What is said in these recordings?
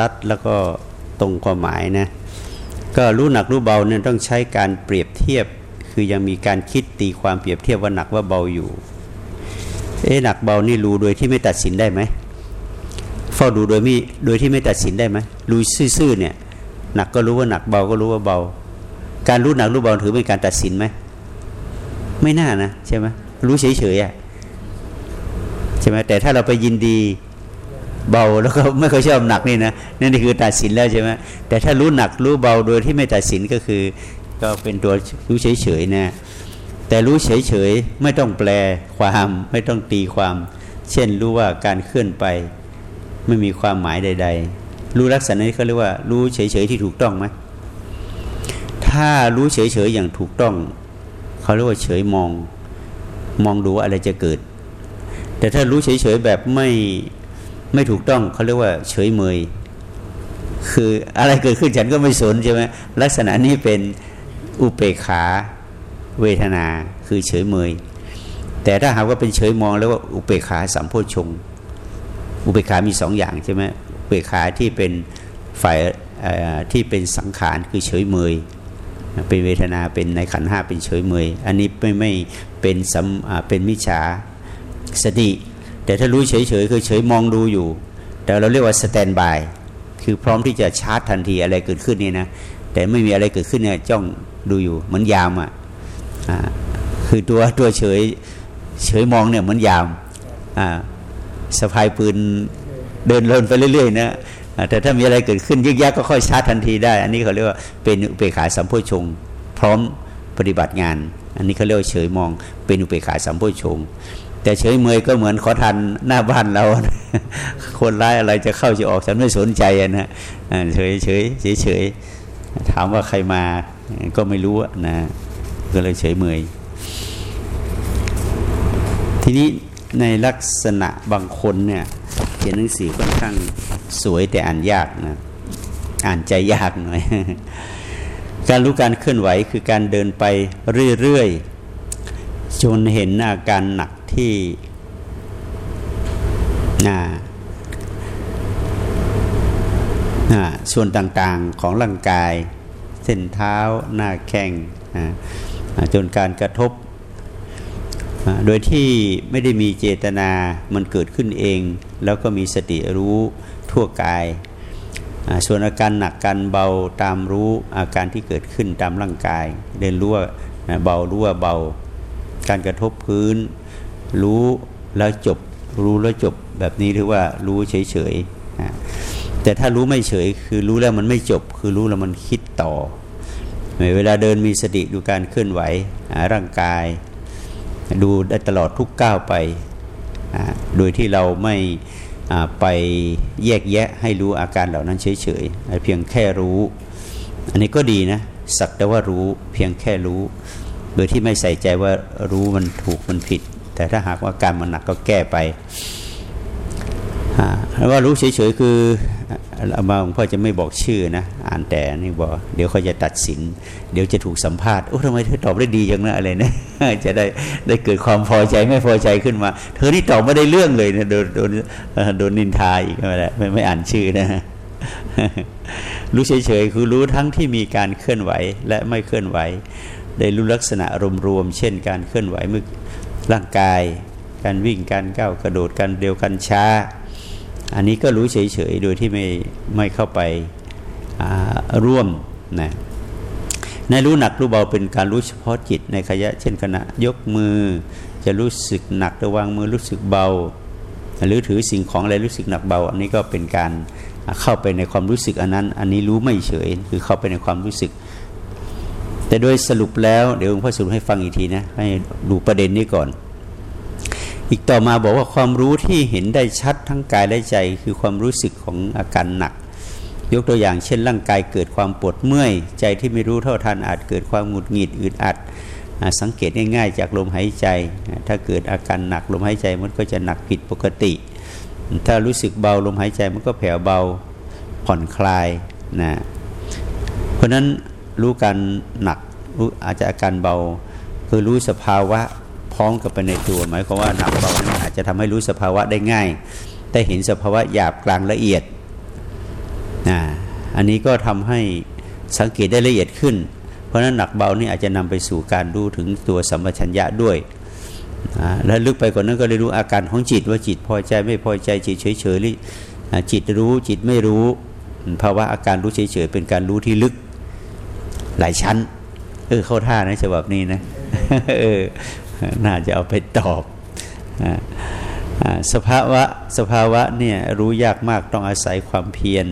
รัดแล้วก็ตรงความหมายนะก็รู้หนักรู้เบาเนี่ยต้องใช้การเปรียบเทียบ คือยังมีการคิดตีความเปรียบเทียบว่าหนักว่าเบาอยู่ เอ๊ะหนักเบานี่รู้โดยที่ไม่ตัดสินได้ไหมเฝ้าดูโดยไม่โดยที่ไม่ตัดสินได้ไหมรู้ซื่อๆเนี่ยหนักก็รู้ว่าหนักเบาก็รู้ว่าเบา การรู้หนักรู้เบาถือเป็นการตัดสินไหมไม่น่านะใช่ไหมรู้เฉยๆอะใช่ไหมแต่ถ้าเราไปยินดี เบาแล้วก็ไม่ค่อยชอบหนักนี่นะนั่นคือตัดสินแล้วใช่ไหมแต่ถ้ารู้หนักรู้เบาโดยที่ไม่ตัดสินก็คือ ก็เป็นตัวรู้เฉยๆนะแต่รู้เฉยๆไม่ต้องแปลความไม่ต้องตีความ เช่นรู้ว่าการเคลื่อนไป ไม่มีความหมายใด ๆ รู้ลักษณะนี้เขาเรียกว่า รู้เฉยๆที่ถูกต้องไหมถ้ารู้เฉยๆอย่างถูกต้องเขาเรียกว่าเฉยมอง มองดูว่าอะไรจะเกิด แต่ถ้ารู้เฉยๆแบบไม่ ไม่ถูกต้องเขาเรียกว่า เฉยเมย คืออะไรเกิดขึ้นฉันก็ไม่สนใช่ไหมลักษณะนี้เป็นอุเปขาเวทนาคือเฉยเมย แต่ถ้าหากว่าเป็นเฉยมองแล้วว่าอุเปขาสัมโพชง อุเปขามีสองอย่างใช่ไหมอุเปขาที่เป็นฝ่ายที่เป็นสังขารคือเฉยเมย เป็นเวทนาเป็นในขันห้าเป็นเฉยเมย อันนี้ไม่ไม่เป็นสัมเป็นมิจฉาสติ แต่ถ้ารู้เฉยๆคือเฉยมองดูอยู่ แต่เราเรียกว่าสแตนบายคือพร้อมที่จะชาร์จทันทีอะไรเกิดขึ้นนี่นะแต่ไม่มีอะไรเกิดขึ้นเนี่ยจ้องดูอยู่เหมือนยามอะคือตัวตัวเฉยเฉยมองเนี่ยเหมือนยามอ่าสะพายปืนเดินลนไปเรื่อยๆนะแต่ถ้ามีอะไรเกิดขึ้นยึกยักก็ค่อยชาร์จทันทีได้ อันนี้เขาเรียกว่าเป็นอุเบกขาสัมโพชง พร้อมปฏิบัติงาน อันนี้เขาเรียกว่าเฉยมองเป็นอุเบกขาสัมโพชง แต่เฉยเมยก็เหมือนขอทันหน้าบ้านเรา คนร้ายอะไรจะเข้าจะออกฉันไม่สนใจนะเฉยเฉยเฉยเฉยถามว่าใครมาก็ไม่รู้นะก็เลยเฉยเมย ทีนี้ในลักษณะบางคนเนี่ยเขียนหนังสือค่อนข้างสวยแต่อ่านยากนะอ่านใจยากหน่อยการรู้การเคลื่อนไหวคือการเดินไปเรื่อยๆจนเห็นอาการหนัก ที่ส่วนต่างๆของร่างกาย เส้นเท้าหน้าแข้งจนการกระทบโดยที่ไม่ได้มีเจตนามันเกิดขึ้นเอง แล้วก็มีสติรู้ทั่วกายส่วนอาการหนักการเบาตามรู้อาการที่เกิดขึ้นตามร่างกายเรียนรู้ว่าเบารู้ว่าเบา การกระทบพื้น รู้แล้วจบ รู้แล้วจบแบบนี้เรียกว่ารู้เฉยๆแต่ถ้ารู้ไม่เฉยคือรู้แล้วมันไม่จบ คือรู้แล้วมันคิดต่อเวลาเดินมีสติดูการเคลื่อนไหวร่างกาย ดูได้ตลอดทุกก้าวไป โดยที่เราไม่ไปแยกแยะให้รู้อาการเหล่านั้นเฉยๆเพียงแค่รู้ อันนี้ก็ดีนะสักแต่ว่ารู้เพียงแค่รู้ โดยที่ไม่ใส่ใจว่ารู้มันถูกมันผิด แต่ถ้าหากว่าการมันหนักก็แก้ไปแล้วว่ารู้เฉยๆคืออามาหลวงพ่อจะไม่บอกชื่อนะอ่านแต่นี่บอกเดี๋ยวเขาจะตัดสิน เดี๋ยวจะถูกสัมภาษณ์โอ้ทำไมเธอตอบได้ดีจังนะอะไรเนี่ยจะได้ได้เกิดความพอใจไม่พอใจขึ้นมา เธอนี่ตอบไม่ได้เรื่องเลยนะโดนโดนโดนนินทาอีกไม่ไม่อ่านชื่อนะรู้เฉยๆคือรู้ทั้งที่มีการเคลื่อนไหวและไม่เคลื่อนไหว ได้รู้ลักษณะรวมๆเช่นการเคลื่อนไหวเมื่อ ร่างกาย การวิ่งการก้าวกระโดดการเร็วกันช้า อันนี้ก็รู้เฉยๆโดยที่ไม่ไม่เข้าไปร่วมนะในรู้หนักรู้เบาเป็นการรู้เฉพาะจิตในขยะ เช่นขณะยกมือ จะรู้สึกหนักระวางมือรู้สึกเบา หรือถือสิ่งของอะไรรู้สึกหนักเบา อันนี้ก็เป็นการเข้าไปในความรู้สึกอันนั้น อันนี้รู้ไม่เฉยคือเข้าไปในความรู้สึก แต่โดยสรุปแล้วเดี๋ยวหลวงพ่อสรุปให้ฟังอีกทีนะให้ดูประเด็นนี้ก่อน อีกต่อมาบอกว่าความรู้ที่เห็นได้ชัดทั้งกายและใจ คือความรู้สึกของอาการหนัก ยกตัวอย่างเช่นร่างกายเกิดความปวดเมื่อย ใจที่ไม่รู้เท่าทันอาจเกิดความหงุดหงิดอึดอัดสังเกตง่ายๆ จากลมหายใจ ถ้าเกิดอาการหนักลมหายใจมันก็จะหนักผิดปกติ ถ้ารู้สึกเบาลมหายใจมันก็แผ่วเบาผ่อนคลายนะเพราะนั้นรู้การหนักรู้อาจจะอาการเบา คือรู้สภาวะ พร้อมกับไปในตัวหมายความว่าหนักเบานี่อาจจะทำให้รู้สภาวะได้ง่าย แต่เห็นสภาวะหยาบกลางละเอียดนะอันนี้ก็ทำให้สังเกตได้ละเอียดขึ้น เพราะนั้นหนักเบานี่อาจจะนำไปสู่การรู้ถึงตัวสัมปชัญญะด้วยแล้วลึกไปกว่านั้นก็เลยรู้อาการของจิตว่าจิตพอใจไม่พอใจจิตเฉยเฉยหรือจิตรู้จิตไม่รู้ภาวะอาการรู้เฉยเฉยเป็นการรู้ที่ลึกหลายชั้น เออเข้าท่านะฉบับนี้นะเออ น่าจะเอาไปตอบสภาวะสภาวะเนี่ยรู้ยากมากต้องอาศัยความเพียร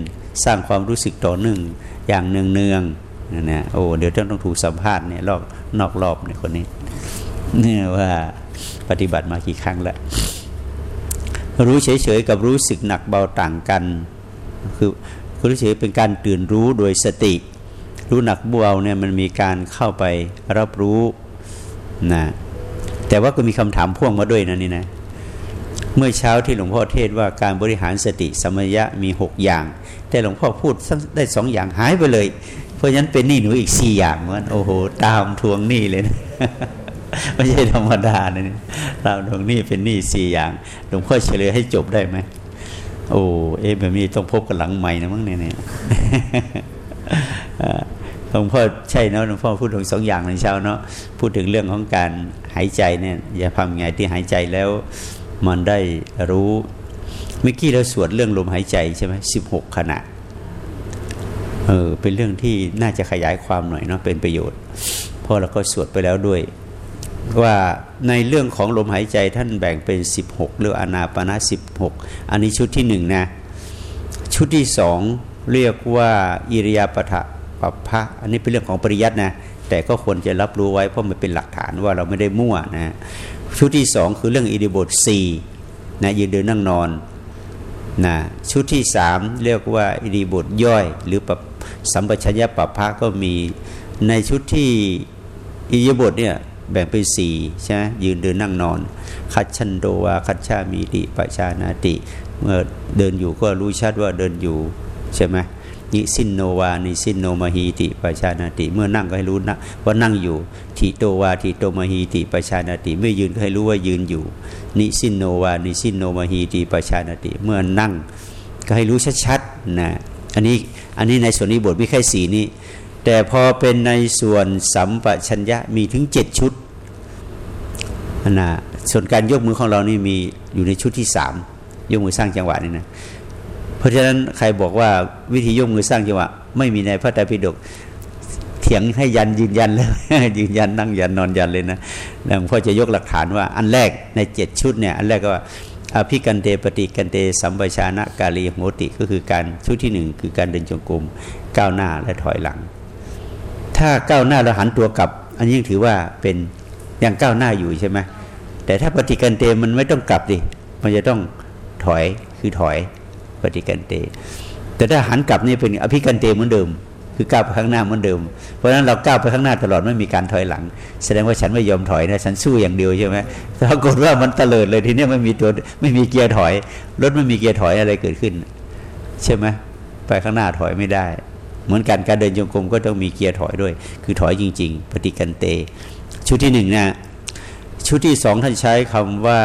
สร้างความรู้สึกต่อหนึ่งอย่างเนืองเนืองนะโอ้เดี๋ยวต้องถูกสัมภาษณ์เนี่ยรอบนอกรอบเนี่ยคนนี้เนี่ยว่าปฏิบัติมากี่ครั้งแล้วรู้เฉยๆกับรู้สึกหนักเบาต่างกัน คือรู้เฉยเป็นการตื่นรู้โดยสติ รู้หนักเบาเนี่ยมันมีการเข้าไปรับรู้นะ แต่ว่าก็มีคำถามพ่วงมาด้วยนะนี่นะ เมื่อเช้าที่หลวงพ่อเทศว่าการบริหารสติสมยะมีหกอย่าง แต่หลวงพ่อพูดได้สองอย่างหายไปเลย เพราะฉะนั้นเป็นหนี้หนูอีกสี่อย่างมันโอ้โห ตามทวงหนี้เลยนะไม่ใช่ธรรมดานะนี่ตามทวงหนี้เป็นหนี้สี่อย่างหลวงพ่อเฉลยให้จบได้ไหมโอ้เอ๊ะแบบนี้ต้องพบกันหลังใหม่นะมั้งเนี่ย หลวงพ่อใช่เนาะหลวงพ่อพูดถึงสองอย่างในเช้าเนาะพูดถึงเรื่องของการหายใจเนี่ยอย่าทำไงที่หายใจแล้วมันได้รู้เมื่อกี้เราสวดเรื่องลมหายใจใช่ไหมสิบหกขณะเออเป็นเรื่องที่น่าจะขยายความหน่อยเนาะเป็นประโยชน์เพราะเราก็สวดไปแล้วด้วย ว่าในเรื่องของลมหายใจท่านแบ่งเป็น 16เรื่องอนาปนา16 อันนี้ชุดที่หนึ่งนะ ชุดที่สองเรียกว่าอิริยาปถะ ปัปพะอันนี้เป็นเรื่องของปริยัตินะแต่ก็ควรจะรับรู้ไว้เพราะมันเป็นหลักฐานว่าเราไม่ได้มั่วนะชุดที่สองคือเรื่องอิริบทสี่นะยืนเดินนั่งนอนนะชุดที่สามเรียกว่าอิริบทย่อย หรือปสัมปชัญญะปัปพะก็มีในชุดที่อิริบทเนี่ยแบ่งเป็นสี่ใช่ไหมยืนเดินนั่งนอน คัดชันโดวาคัดชามีติปชานาติ เมื่อเดินอยู่ก็รู้ชัดว่าเดินอยู่ใช่ไหม นิสินโนวานิสินโนมหีติปชานาติ เมื่อนั่งก็ให้รู้นะว่านั่งอยู่ทิโตวาทิโตมหีติปชานาติ เมื่อยืนก็ให้รู้ว่ายืนอยู่ นิสินโนวานิสินโนมหีติปชานาติ เมื่อนั่งก็ให้รู้ชัดๆนะอันนี้อันนี้ในส่วนนี้บทมีแค่สีนี้ แต่พอเป็นในส่วนสัมปชัญญะมีถึงเจ็ดชุดนะส่วนการยกมือของเรานี่มีอยู่ในชุดที่สามยกมือสร้างจังหวะนี่นะ เพราะฉะนั้นใครบอกว่าวิธียกมือสร้างจังหวะไม่มีในพระไตรปิฎกเถียงให้ยันยืนยันแล้วยืนยันนั่งยันนอนยันเลยนะหลวงพ่อจะยกหลักฐานว่า อันแรกในเจ็ดชุดเนี่ยอันแรกก็อภิกันเตปฏิกันเตสัมปชานะกาลีโหติก็คือการชุดที่หนึ่งคือการเดินจงกรมก้าวหน้าและถอยหลัง ถ้าก้าวหน้าแล้วหันตัวกลับ อันนี้ถือว่าเป็นยังก้าวหน้าอยู่ใช่ไหมแต่ถ้าปฏิกันเตมันไม่ต้องกลับดิมันจะต้องถอยคือถอย ปฏิกันเต แต่ถ้าหันกลับนี่เป็นอภิกันเตเหมือนเดิม คือก้าวไปข้างหน้าเหมือนเดิม เพราะฉะนั้นเราก้าวไปข้างหน้าตลอดไม่มีการถอยหลัง แสดงว่าฉันไม่ยอมถอยนะฉันสู้อย่างเดียวใช่ไหมปรากฏว่ามันเตลิดเลยทีนี้ไม่มีตัวไม่มีเกียร์ถอยรถไม่มีเกียร์ถอยอะไรเกิดขึ้น ใช่ไหมไปข้างหน้าถอยไม่ได้ เหมือนกันการเดินจงกรมก็ต้องมีเกียร์ถอยด้วย คือถอยจริง ๆ ปฏิกันเต ชุดที่หนึ่งนะชุดที่สองท่านใช้คำว่า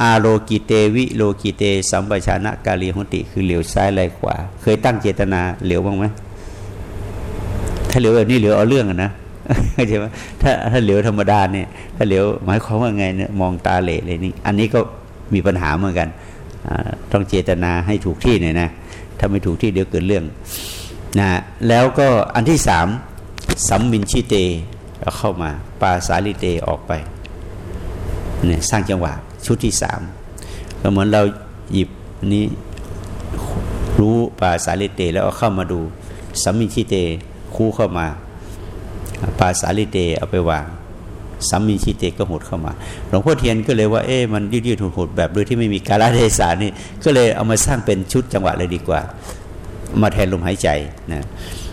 อาโลกิเตวิโลกิเต สัมปชานะกาลีหุติ คือเหลียวซ้ายไหลขวา เคยตั้งเจตนาเหลียวบ้างไหมถ้าเหลียวแบบนี้เหลียวเอาเรื่องนะใช่ไหมถ้าถ้าเหลียวธรรมดาเนี่ยถ้าเหลียวหมายความว่าไงเนี่ยมองตาเหล่เลยนี่อันนี้ก็มีปัญหาเหมือนกันต้องเจตนาให้ถูกที่หน่อยนะถ้าไม่ถูกที่เดี๋ยวเกิดเรื่องนะแล้วก็อันที่สามสัมมินชิเตเราเข้ามาปาสาลิเตออกไปเนี่ยสร้างจังหวะ ชุดที่สามก็เหมือนเราหยิบนี้รู้ปาสาลิเต แล้วเอาเข้ามาดูสัมมิชิเตคู่เข้ามาปาสาลิเตเอาไปวางสัมมิชิเตก็หดเข้ามาหลวงพ่อเทียนก็เลยว่าเอ๊ะมันยืดยืดหดหดแบบโดยที่ไม่มีกาลเทศานี่ก็เลยเอามาสร้างเป็นชุดจังหวะเลยดีกว่า มาแทนลมหายใจนะ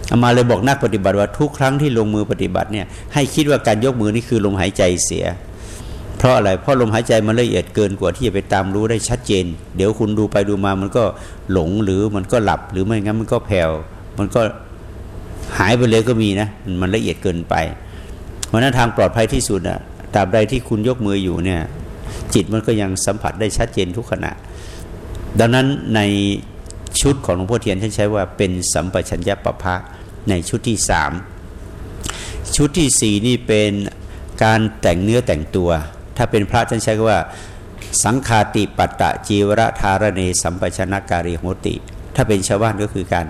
เอามาเลยบอกนักปฏิบัติว่าทุกครั้งที่ลงมือปฏิบัติเนี่ยให้คิดว่าการยกมือนี่คือลมหายใจเสีย เพราะอะไร เพราะลมหายใจมันละเอียดเกินกว่าที่จะไปตามรู้ได้ชัดเจน เดี๋ยวคุณดูไปดูมามันก็หลงหรือมันก็หลับหรือไม่งั้นมันก็แผ่วมันก็หายไปเลยก็มีนะ มันละเอียดเกินไป เพราะนั้นทางปลอดภัยที่สุดอะตราบใดที่คุณยกมืออยู่เนี่ย จิตมันก็ยังสัมผัสได้ชัดเจนทุกขณะ ดังนั้นในชุดของหลวงพ่อเทียนท่านใช้ว่าเป็นสัมปชัญญะปภะในชุดที่สามชุดที่สี่นี่เป็นการแต่งเนื้อแต่งตัว ถ้าเป็นพระท่านใช้ว่า สังคาติปัตตะจีวรธารเนสัมปชนะการิโหติ ถ้าเป็นชาวบ้านก็คือการ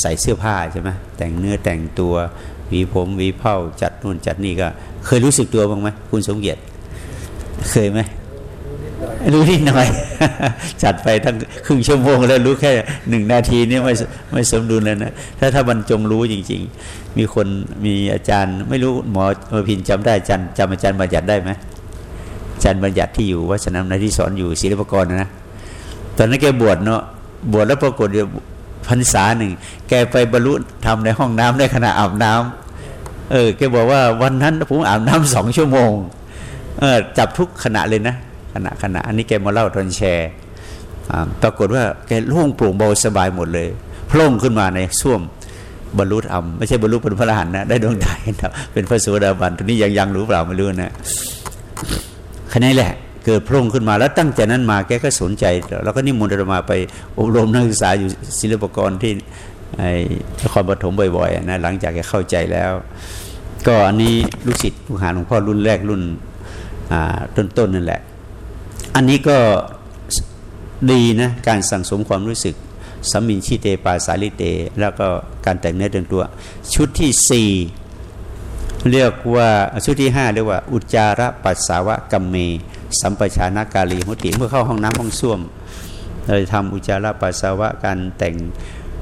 ใส่เสื้อผ้าใช่ไหมแต่งเนื้อแต่งตัวหวีผมหวีเผ้าจัดนู่นจัดนี่ก็ เคยรู้สึกตัวบ้างไหมคุณสมเกียรติเคยไหมรู้นิดหน่อย จัดไปทั้งครึ่งชั่วโมงแล้วรู้แค่หนึ่งนาทีนี่ไม่ไม่สมดุลเลยนะ ถ้าถ้าบรรจงรู้จริง ๆ มีคนมีอาจารย์ ไม่รู้หมอมาพินจำได้อาจารย์จำอาจารย์บัญญัติได้ไหม จารย์บัญญัติที่อยู่วัฒนธรรมที่สอนอยู่ศิลปกรนะตอนนั้นแกบวชเนาะบวชแล้วปรากฏพรรษาหนึ่งแกไปบรรลุทำในห้องน้ำในขณะอาบน้ำเออแกบอกว่าวันนั้นผมอาบน้ำสองชั่วโมงเออจับทุกขณะเลยนะขณะขณะอันนี้แกมาเล่าตอนแชร์ปรากฏว่าแกโล่งโปร่งเบาสบายหมดเลยโพล่งขึ้นมาในส้วมบรรลุธรรมไม่ใช่บรรลุเป็นพระอรหันต์นะได้ดวงตาเป็นพระโสดาบันตัวนี้ยังยังรู้เปล่าไม่รู้นะ คันนี้แหละ เกิดโพร่งขึ้นมาแล้วตั้งแต่นั้นมาแกก็สนใจ แล้วก็นิมนต์มาไปอบรมนักศึกษาอยู่ศิลปกรที่นครปฐมบ่อยๆนะหลังจากแกเข้าใจแล้ว ก็อันนี้ลูกศิษย์ลูกหาหลวงพ่อรุ่นแรกรุ่นต้นๆนนั่นแหละ อันนี้ก็ดีนะการสั่งสมความรู้สึกสัมมินชิเตปาสาลิเต แล้วก็การแต่งเนื้อแต่งตัว ชุดที่สี่ เรียกว่าชุดที่ห้าเรียกว่า อุจาระปัสสาวะกัมเม สัมปชานากาลีมุติเมื่อเข้าห้องน้ำห้องส้วมเราจะทำอุจาระปัสสาวะการแต่ง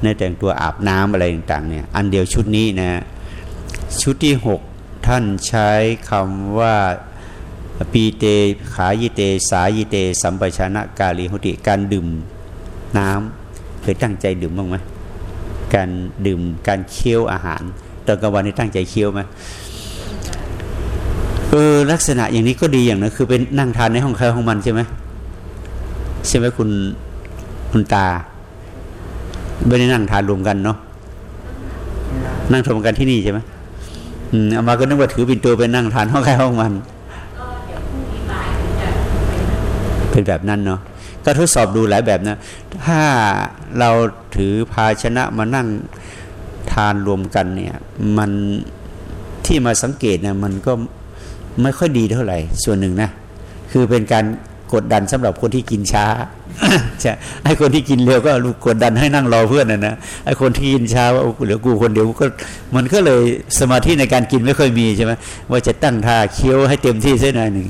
เนื้อแต่งตัวอาบน้ำอะไรต่างๆเนี่ยอันเดียวชุดนี้นะชุดที่หกท่านใช้คำว่าปีเตขายิเต สายิเต สัมปชนะกาลีหุติการดื่มน้ำเคยตั้งใจดื่มบ้างไหมการดื่มการเคี้ยวอาหารตอนกลางวันนี่ตั้งใจเคี้ยวไหม เออลักษณะอย่างนี้ก็ดีอย่างนึงคือเป็นนั่งทานในห้องใครห้องมันใช่ไหมใช่ไหมคุณคุณตาไม่ได้นั่งทานรวมกันเนาะนั่งรวมกันที่นี่ใช่ไหมอืมเอามาก็นึกว่าถือปิ่นตัวไปนั่งทานห้องใครห้องมัน เป็นแบบนั้นเนาะก็ทดสอบดูหลายแบบนะ ถ้าเราถือภาชนะมานั่งทานรวมกันเนี่ย มันที่มาสังเกตเนี่ยมันก็ ไม่ค่อยดีเท่าไหร่ส่วนหนึ่งนะ คือเป็นการกดดันสำหรับคนที่กินช้าใช่ไอ้คนที่กินเร็วก็กดดันให้นั่งรอเพื่อนนะนะไอ้คนที่กินช้าว่าเหลือกูคนเดียวก็มันก็เลยสมาธิในการกินไม่ค่อยมีใช่ไหมว่าจะตั้งท่าเคี้ยวให้เต็มที่สักหน่อยหนึ่ง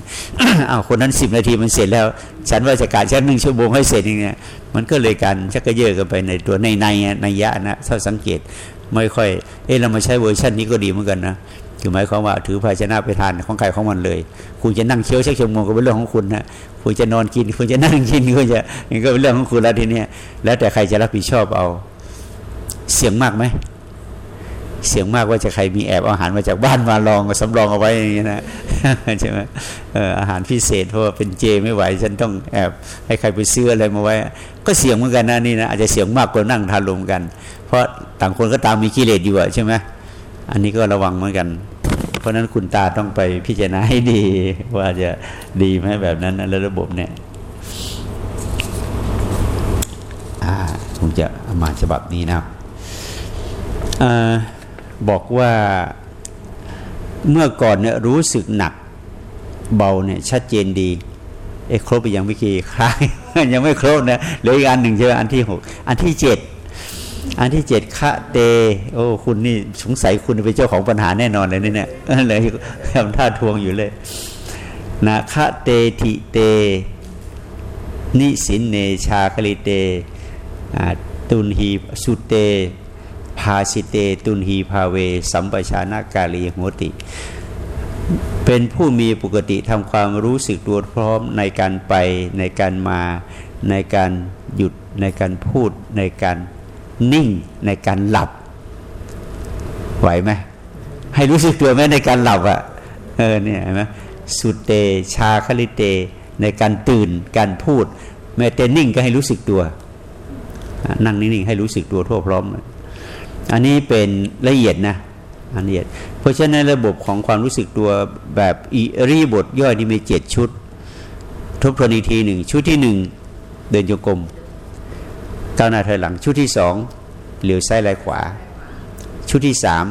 อ้าวคนนั้นสิบนาทีมันเสร็จแล้ว ฉันว่าจะการฉันหนึ่งชั่วโมงให้เสร็จอย่างเงี้ยมันก็เลยการชักกระเยอะกันไปในตัวในในในยะนะถ้าสังเกตไม่ค่อย เออเรามาใช้เวอร์ชันนี้ก็ดีเหมือนกันนะ คือหมายความว่าถือภาชนะไปทานของใครของมันเลย คุณจะนั่งเคี้ยวชักชั่วโมงก็เป็นเรื่องของคุณนะคุณจะนอนกิน คุณจะนั่งกินคุณจะนี่ก็เป็นเรื่องของคุณแล้วทีนี้แล้วแต่ใครจะรับผิดชอบเอา เสียงมากไหมเสียงมากว่าจะใครมีแอบอาหารมาจากบ้านมาลองสำรองเอาไว้อย่างนี้นะใช่ไหมอาหารพิเศษเพราะว่าเป็นเจไม่ไหว ฉันต้องแอบให้ใครไปซื้ออะไรมาไว้ ก็เสียงเหมือนกันนะนี่นะอาจจะเสียงมากกว่านั่งทานรวมกัน เพราะต่างคนก็ตามมีกิเลสอยู่อะใช่ไหมอันนี้ก็ระวังเหมือนกัน เพราะนั้นคุณตาต้องไปพิจารณาให้ดี ว่าจะดีไหมแบบนั้นแล้วระบบเนี่ยผมจะมาฉบับนี้นะบอบอกว่าเมื่อก่อนเนี่ยรู้สึกหนักเบาเนี่ยชัดเจนดีเอ้ครบไปยังวิกีคล้ายยังไม่ครบนะเหลืออีกอันหนึ่งใช่ไหมอันที่หกอันที่เจ็ด อันที่เจ็ดคะเต โอ้คุณนี่สงสัยคุณเป็นเจ้าของปัญหาแน่นอนเลยนี่เนี่ยเลยทำท่าทวงอยู่เลย นะคะเตทิเต นิสินเนชาคลิเตตุนหีสุเต ภาสิเต ตุนหีภาเว สัมปชานากาลีโหติ เป็นผู้มีปกติทำความรู้สึกตัวพร้อมในการไปในการมาในการหยุดในการพูดในการ นิ่งในการหลับ ไหวไหมให้รู้สึกตัวไหมในการหลับอะ่ะเออเนี่ยเห็นไหมสุเตชาคลิเต ในการตื่นการพูด แม้แต่นิ่งก็ให้รู้สึกตัว นั่งนิ่งๆให้รู้สึกตัวทั่วพร้อม อันนี้เป็นละเอียดนะอันละเอียด เพราะฉะนั้นระบบของความรู้สึกตัวแบบอีรีบทย่อยนี่มีเจ็ดชุด ทบทวนอีกทีหนึ่งชุดที่หนึ่งเดินโยกม ก้าวหน้าถอยหลัง ชุดที่สองเหลียวซ้ายไหลขวา ชุดที่สาม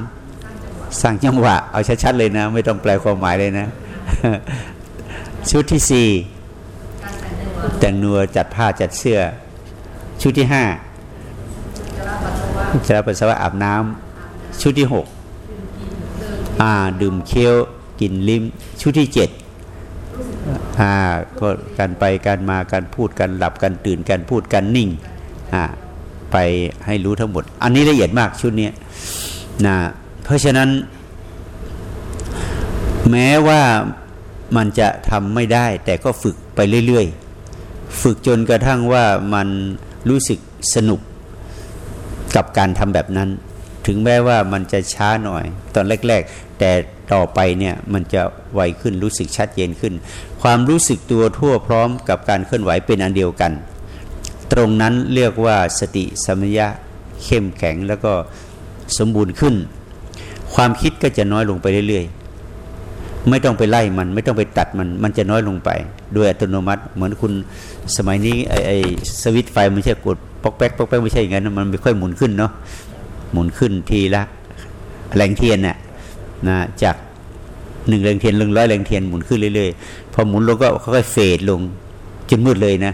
สร้างจังหวะเอาชัดๆเลยนะ ไม่ต้องแปลความหมายเลยนะ ชุดที่สี่แต่งนัวจัดผ้าจัดเสื้อ ชุดที่ห้าจะรับปัสสาวะอาบน้ำชุดที่หกอ่าดื่มเคี้ยวกินลิ้ม ชุดที่เจ็ดอ่าก็การไปการมาการพูดการหลับการตื่นการพูดการนิ่ง อ่าไปให้รู้ทั้งหมด อันนี้ละเอียดมากชุดนี้นะเพราะฉะนั้น แม้ว่ามันจะทำไม่ได้ แต่ก็ฝึกไปเรื่อยๆ ฝึกจนกระทั่งว่ามันรู้สึกสนุกกับการทำแบบนั้น ถึงแม้ว่ามันจะช้าหน่อย ตอนแรก ๆ แต่ต่อไปเนี่ยมันจะไวขึ้นรู้สึกชัดเจนขึ้น ความรู้สึกตัวทั่วพร้อมกับการเคลื่อนไหวเป็นอันเดียวกัน ตรงนั้นเรียกว่าสติสมัญญะเข้มแข็งแล้วก็สมบูรณ์ขึ้น ความคิดก็จะน้อยลงไปเรื่อยๆ ไม่ต้องไปไล่มัน ไม่ต้องไปตัดมัน มันจะน้อยลงไป โดยอัตโนมัติ เหมือนคุณสมัยนี้ไอ้ไอสวิตไฟไม่ใช่กดปอกแป๊กปอกแป๊กไม่ใช่อย่างนั้นมันไม่ค่อยหมุนขึ้นเนาะหมุนขึ้นทีละแรงเทียนน่ะนะจากหนึ่งแรงเทียนหนึ่งร้อยแรงเทียนหมุนขึ้นเรื่อยๆ พอหมุนลงก็ค่อยๆเฟดลงจนมืดเลยนะ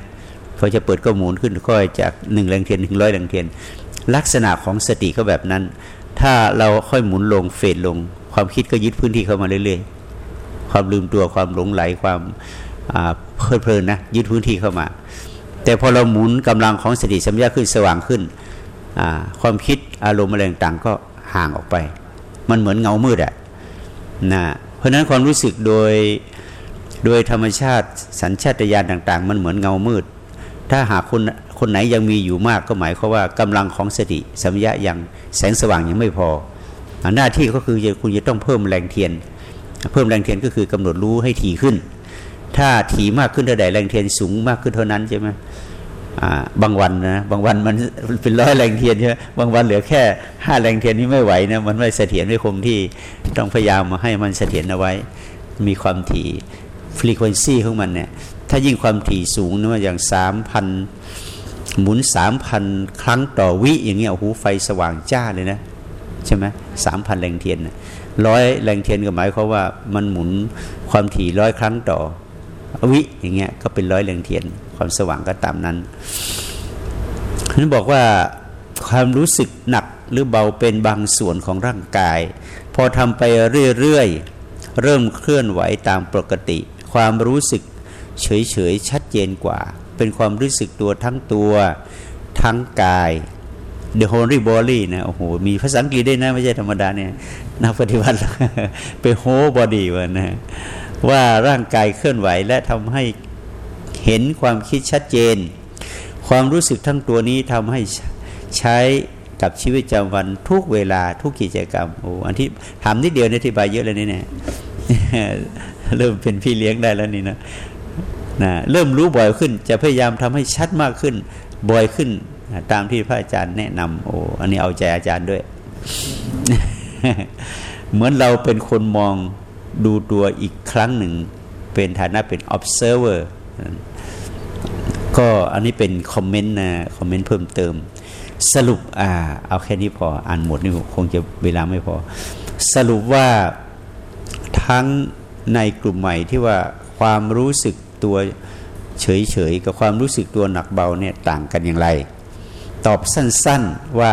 พอจะเปิดก็หมุนขึ้นค่อยจากหนึ่งแรงเทียนถึงร้อยแรงเทียน ลักษณะของสติก็แบบนั้น ถ้าเราค่อยหมุนลงเฟดลง ความคิดก็ยึดพื้นที่เข้ามาเรื่อยๆ ความลืมตัวความหลงไหลความเพลิดเพลินนะยึดพื้นที่เข้ามา แต่พอเราหมุนกำลังของสติสัมยาขึ้นสว่างขึ้น ความคิดอารมณ์อะไรต่างก็ห่างออกไป มันเหมือนเงามืดอะนะเพราะฉะนั้นความรู้สึกโดยโดยธรรมชาติสัญชาตญาณต่าง ๆ มันเหมือนเงามืด ถ้าหากคนคนไหนยังมีอยู่มากก็หมายความว่ากำลังของสติสัมยายังแสงสว่างยังไม่พอ หน้าที่ก็คือคุณจะต้องเพิ่มแรงเทียน เพิ่มแรงเทียนก็คือกำหนดรู้ให้ถี่ขึ้น ถ้าถี่มากขึ้นเท่าใดแรงเทียนสูงมากขึ้นเท่านั้นใช่ไหมบางวันนะบางวันมันเป็นร้อยแรงเทียนใช่ไหมบางวันเหลือแค่ห้าแรงเทียนนี่ไม่ไหวนะมันไม่เสถียรไม่คงที่ต้องพยายามมาให้มันเสถียรเอาไว้ มีความถี่ฟรีควนซีของมันเนี่ย ถ้ายิ่งความถี่สูงนะอย่างสามพันหมุนสามพันครั้งต่อวิอย่างเงี้ยโอ้โหไฟสว่างจ้าเลยนะใช่ไหมสามพันแรงเทียนร้อยแรงเทียนก็หมายความว่ามันหมุนความถี่ร้อยครั้งต่อวิอย่างเงี้ยก็เป็นร้อยแรงเทียน ความสว่างก็ตามนั้นฉันบอกว่าความรู้สึกหนักหรือเบาเป็นบางส่วนของร่างกาย พอทำไปเรื่อยๆเริ่มเคลื่อนไหวตามปกติ ความรู้สึก เฉยๆชัดเจนกว่า เป็นความรู้สึกตัวทั้งตัวทั้งกาย The Holy Body นะโอ้โหมีภาษาอังกฤษได้นะ ไม่ใช่ธรรมดาเนี่ยนักปฏิบัติไป Whole Body วะนะว่าร่างกายเคลื่อนไหวและทำให้เห็นความคิดชัดเจน ความรู้สึกทั้งตัวนี้ทำให้ใช้กับชีวิตประจำวันทุกเวลาทุกกิจกรรมโอ้อันที่ถามนิดเดียวในที่บายเยอะเลยนี่เนี่ยเริ่มเป็นพี่เลี้ยงได้แล้วนี่นะ นะเริ่มรู้บ่อยขึ้น จะพยายามทำให้ชัดมากขึ้น บ่อยขึ้นตามที่พระอาจารย์แนะนำโอ้อันนี้เอาใจอาจารย์ด้วย เหมือนเราเป็นคนมองดูตัวอีกครั้งหนึ่ง เป็นฐานะเป็น observer ก็อันนี้เป็นคอมเมนต์นะคอมเมนต์เพิ่มเติม สรุปอ่าเอาแค่นี้พออ่านหมดนี่คงจะเวลาไม่พอ สรุปว่าทั้งในกลุ่มใหม่ที่ว่าความรู้สึก ตัวเฉยๆกับความรู้สึกตัวหนักเบาเนี่ยต่างกันอย่างไร ตอบสั้นๆว่า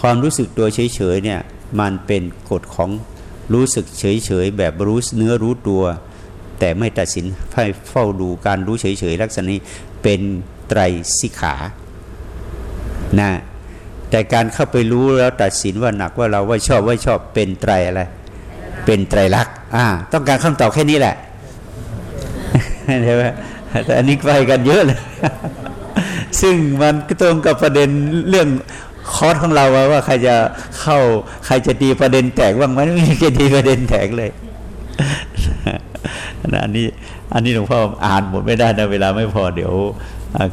ความรู้สึกตัวเฉยๆเนี่ยมันเป็นกฎของรู้สึกเฉยๆแบบรู้เนื้อรู้ตัว แต่ไม่ตัดสินให้เฝ้าดูการรู้เฉยๆลักษณะนี้เป็นไตรสิขานะแต่การเข้าไปรู้แล้วตัดสินว่าหนักว่าเราว่าชอบว่าชอบเป็นไตรอะไร เป็นไตรลักษณ์อ่าต้องการคำตอบแค่นี้แหละ ใช่ไหมแต่อันนี้ไปกันเยอะเลย ซึ่งมันก็ตรงกับประเด็นเรื่องคอร์สของเราว่าใครจะเข้าใครจะตีประเด็นแตกบ้างมันไม่มีใครตีประเด็นแตกเลยอันนี้อันนี้หลวงพ่ออ่านหมดไม่ได้นะเวลาไม่พอเดี๋ยว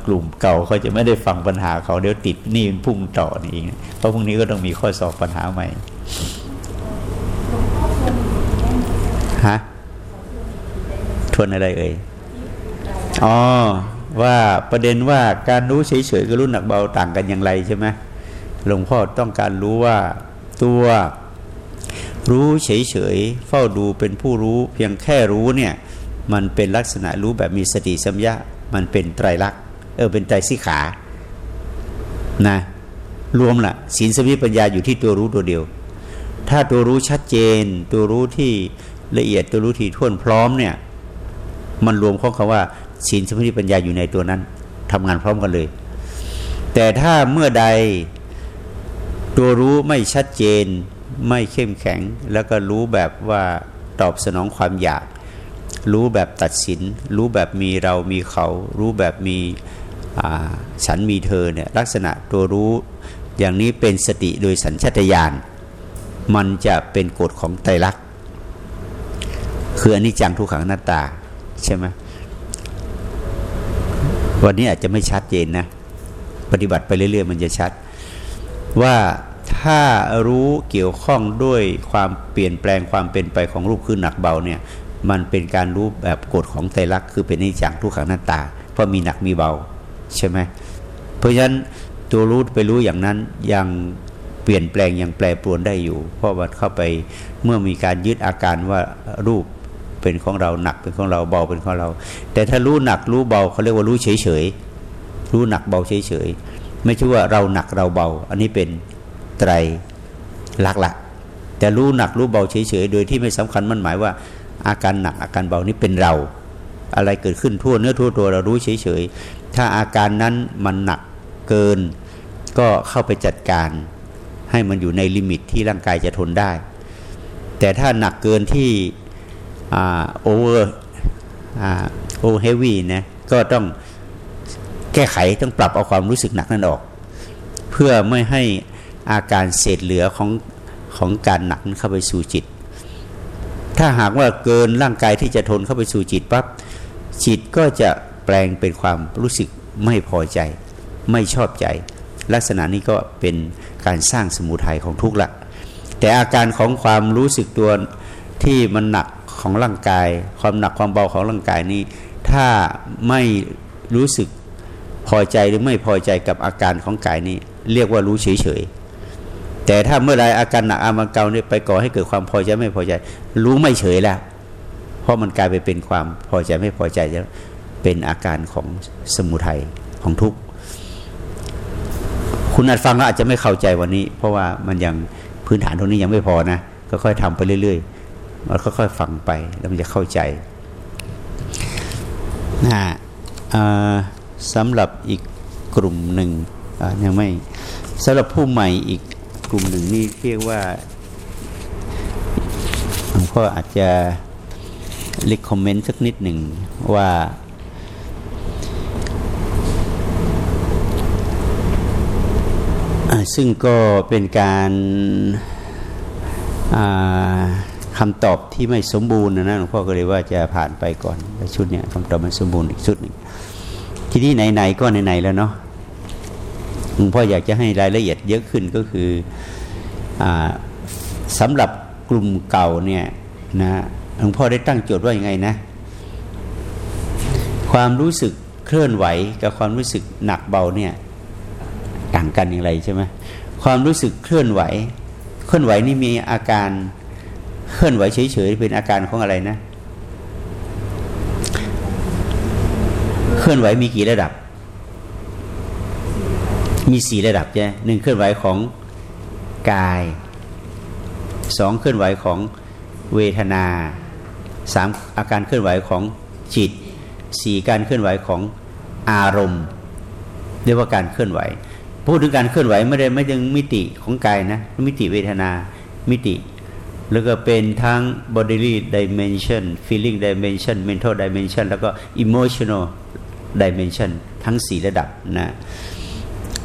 กลุ่มเก่าเขาจะไม่ได้ฟังปัญหาเขาเดี๋ยวติดนี่พุ่งต่อนี่เองเพราะพรุ่งนี้ก็ต้องมีข้อสอบปัญหาใหม่ฮะทวนอะไรเอ่ย อ๋อว่าประเด็นว่าการรู้เฉยๆกับรู้หนักเบาต่างกันอย่างไรใช่ไหมหลวงพ่อต้องการรู้ว่าตัวรู้เฉยๆเฝ้าดูเป็นผู้รู้เพียงแค่รู้เนี่ยมันเป็นลักษณะรู้แบบมีสติสัมยามันเป็นไตรลักษณ์เออเป็นไตรสิขานะรวมละศีลสมิปัญญาอยู่ที่ตัวรู้ตัวเดียว ถ้าตัวรู้ชัดเจน ตัวรู้ที่ละเอียดตัวรู้ที่ท่วนพร้อมเนี่ย มันรวมข้อคำว่า ศีลสมาธิปัญญาอยู่ในตัวนั้นทำงานพร้อมกันเลย แต่ถ้าเมื่อใดตัวรู้ไม่ชัดเจน ไม่เข้มแข็ง แล้วก็รู้แบบว่าตอบสนองความอยาก รู้แบบตัดสิน รู้แบบมีเรามีเขา รู้แบบมีฉันมีเธอเนี่ยลักษณะตัวรู้อย่างนี้เป็นสติโดยสัญชตาตญาณมันจะเป็นกฎของไตรลักษณ์คืออนิจจังทุกขังหน้าตาใช่ไหม วันนี้อาจจะไม่ชัดเจนนะ ปฏิบัติไปเรื่อย ๆ มันจะชัด ว่าถ้ารู้เกี่ยวข้องด้วยความเปลี่ยนแปลงความเป็นไปของรูปคือหนักเบาเนี่ย มันเป็นการรู้แบบกฎของไตรลักษณ์คือเป็นนิจังทุกขังหน้าตา เพราะมีหนักมีเบาใช่ไหมเพราะฉะนั้นตัวรู้ไปรู้อย่างนั้นยังเปลี่ยนแปลงยังแปรปรวนได้อยู่ เพราะว่าเข้าไปเมื่อมีการยึดอาการว่ารูป เป็นของเราหนักเป็นของเราเบาเป็นของเรา แต่ถ้ารู้หนักรู้เบาเขาเรียกว่ารู้เฉยเฉยรู้หนักเบาเฉยเฉยไม่ใช่ว่าเราหนักเราเบา อันนี้เป็นไตรลักษณ์ละแต่รู้หนักรู้เบาเฉยเฉยโดยที่ไม่สำคัญมันหมายว่า อาการหนักอาการเบานี้เป็นเรา อะไรเกิดขึ้นทั่วเนื้อทั่วตัวเรารู้เฉยเฉยถ้าอาการนั้นมันหนักเกิน ก็เข้าไปจัดการ ให้มันอยู่ใน limit ที่ร่างกายจะทนได้ แต่ถ้าหนักเกินที่ โอเวอร์โอเฮวี่นะก็ต้องแก้ไขต้องปรับเอาความรู้สึกหนักนั้นออก เพื่อไม่ให้อาการเศษเหลือของของการหนักเข้าไปสู่จิต ถ้าหากว่าเกินร่างกายที่จะทนเข้าไปสู่จิตปั๊บจิตก็จะแปลงเป็นความรู้สึกไม่พอใจ ไม่ชอบใจ ลักษณะนี้ก็เป็นการสร้างสมุทัยของทุกข์ละแต่อาการของความรู้สึกตัวที่มันหนัก ของร่างกาย ความหนักความเบาของร่างกายนี้ ถ้าไม่รู้สึกพอใจหรือไม่พอใจกับอาการของกายนี้ เรียกว่ารู้เฉยๆแต่ถ้าเมื่อไรอาการหนักอาการเกานี่ไปก่อให้เกิดความพอใจไม่พอใจ รู้ไม่เฉยแล้ว เพราะมันกลายไปเป็นความพอใจไม่พอใจแล้วเป็นอาการของสมุทัยของทุกข์คุณอาจฟังแล้วอาจจะไม่เข้าใจวันนี้ เพราะว่ามันยังพื้นฐานตรงนี้ยังไม่พอนะก็ค่อยทำไปเรื่อย ๆ เราค่อยๆฟังไปแล้วมันจะเข้าใจนะสำหรับอีกกลุ่มหนึ่งยังไม่สำหรับผู้ใหม่อีกกลุ่มหนึ่งนี่เรียกว่าหลวงพ่ออาจจะลิคอมเมนต์สักนิดหนึ่งว่า ซึ่งก็เป็นการ คำตอบที่ไม่สมบูรณ์นะหลวงพ่อก็เลยว่าจะผ่านไปก่อนชุดเนี้ยคำตอบมันสมบูรณ์อีกชุดหนึ่งทีนี้ไหนๆก็ไหนๆแล้วเนาะหลวงพ่ออยากจะให้รายละเอียดเยอะขึ้นก็คืออสำหรับกลุ่มเก่าเนี่ยนะหลวงพ่อได้ตั้งโจทย์ว่าอยังไงนะ ความรู้สึกเคลื่อนไหวกับความรู้สึกหนักเบาเนี่ยต่างกันอย่างไรใช่ไหมความรู้สึกเคลื่อนไหว เคลื่อนไหวนี่มีอาการ เคลื่อนไหวเฉยๆเป็นอาการของอะไรนะ เคลื่อนไหวมีกี่ระดับ มีสี่ระดับใช่หนึ่งเคลื่อนไหวของกายสองเคลื่อนไหวของเวทนาสามอาการเคลื่อนไหวของจิตสี่การเคลื่อนไหวของอารมณ์เรียกว่าการเคลื่อนไหวพูดถึงการเคลื่อนไหวไม่ได้ไม่ถึงมิติของกายนะมิติเวทนา มิติ แล้วก็เป็นทั้ง bodily dimension feeling dimension mental dimension แล้วก็ emotional dimension ทั้งสี่ระดับนะ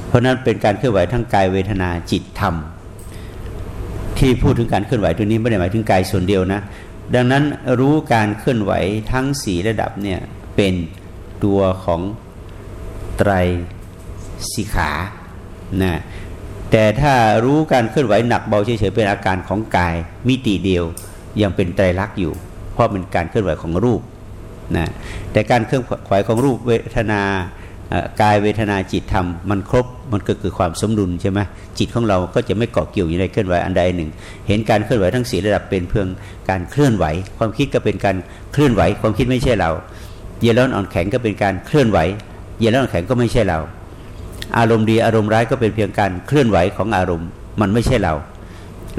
เพราะนั้นเป็นการเคลื่อนไหวทั้งกายเวทนาจิตธรรม ที่พูดถึงการเคลื่อนไหวตัวนี้ไม่ได้หมายถึงกายส่วนเดียวนะ ดังนั้นรู้การเคลื่อนไหวทั้งสี่ระดับเนี่ยเป็นตัวของไตรสิขานะ แต่ถ้ารู้การเคลื่อนไหวหนักเบาเฉยๆเป็นอาการของกาย มิติเดียวยังเป็นไตรลักษณ์อยู่ เพราะเป็นการเคลื่อนไหวของรูปนะแต่การเคลื่อนไหวของรูปเวทนากายเวทนาจิตธรรมมันครบมันก็คือความสมดุลใช่ไหมจิตของเราก็จะไม่เกาะเกี่ยวอยู่ในเคลื่อนไหวอันใดหนึ่ง เห็นการเคลื่อนไหวทั้งสี่ระดับเป็นเพียงการเคลื่อนไหว ความคิดก็เป็นการเคลื่อนไหว ความคิดไม่ใช่เรา เย็นร้อนอ่อนแข็งก็เป็นการเคลื่อนไหว เย็นร้อนอ่อนแข็งก็ไม่ใช่เรา อารมณ์ดีอารมณ์ร้ายก็เป็นเพียงการเคลื่อนไหวของอารมณ์ มันไม่ใช่เรา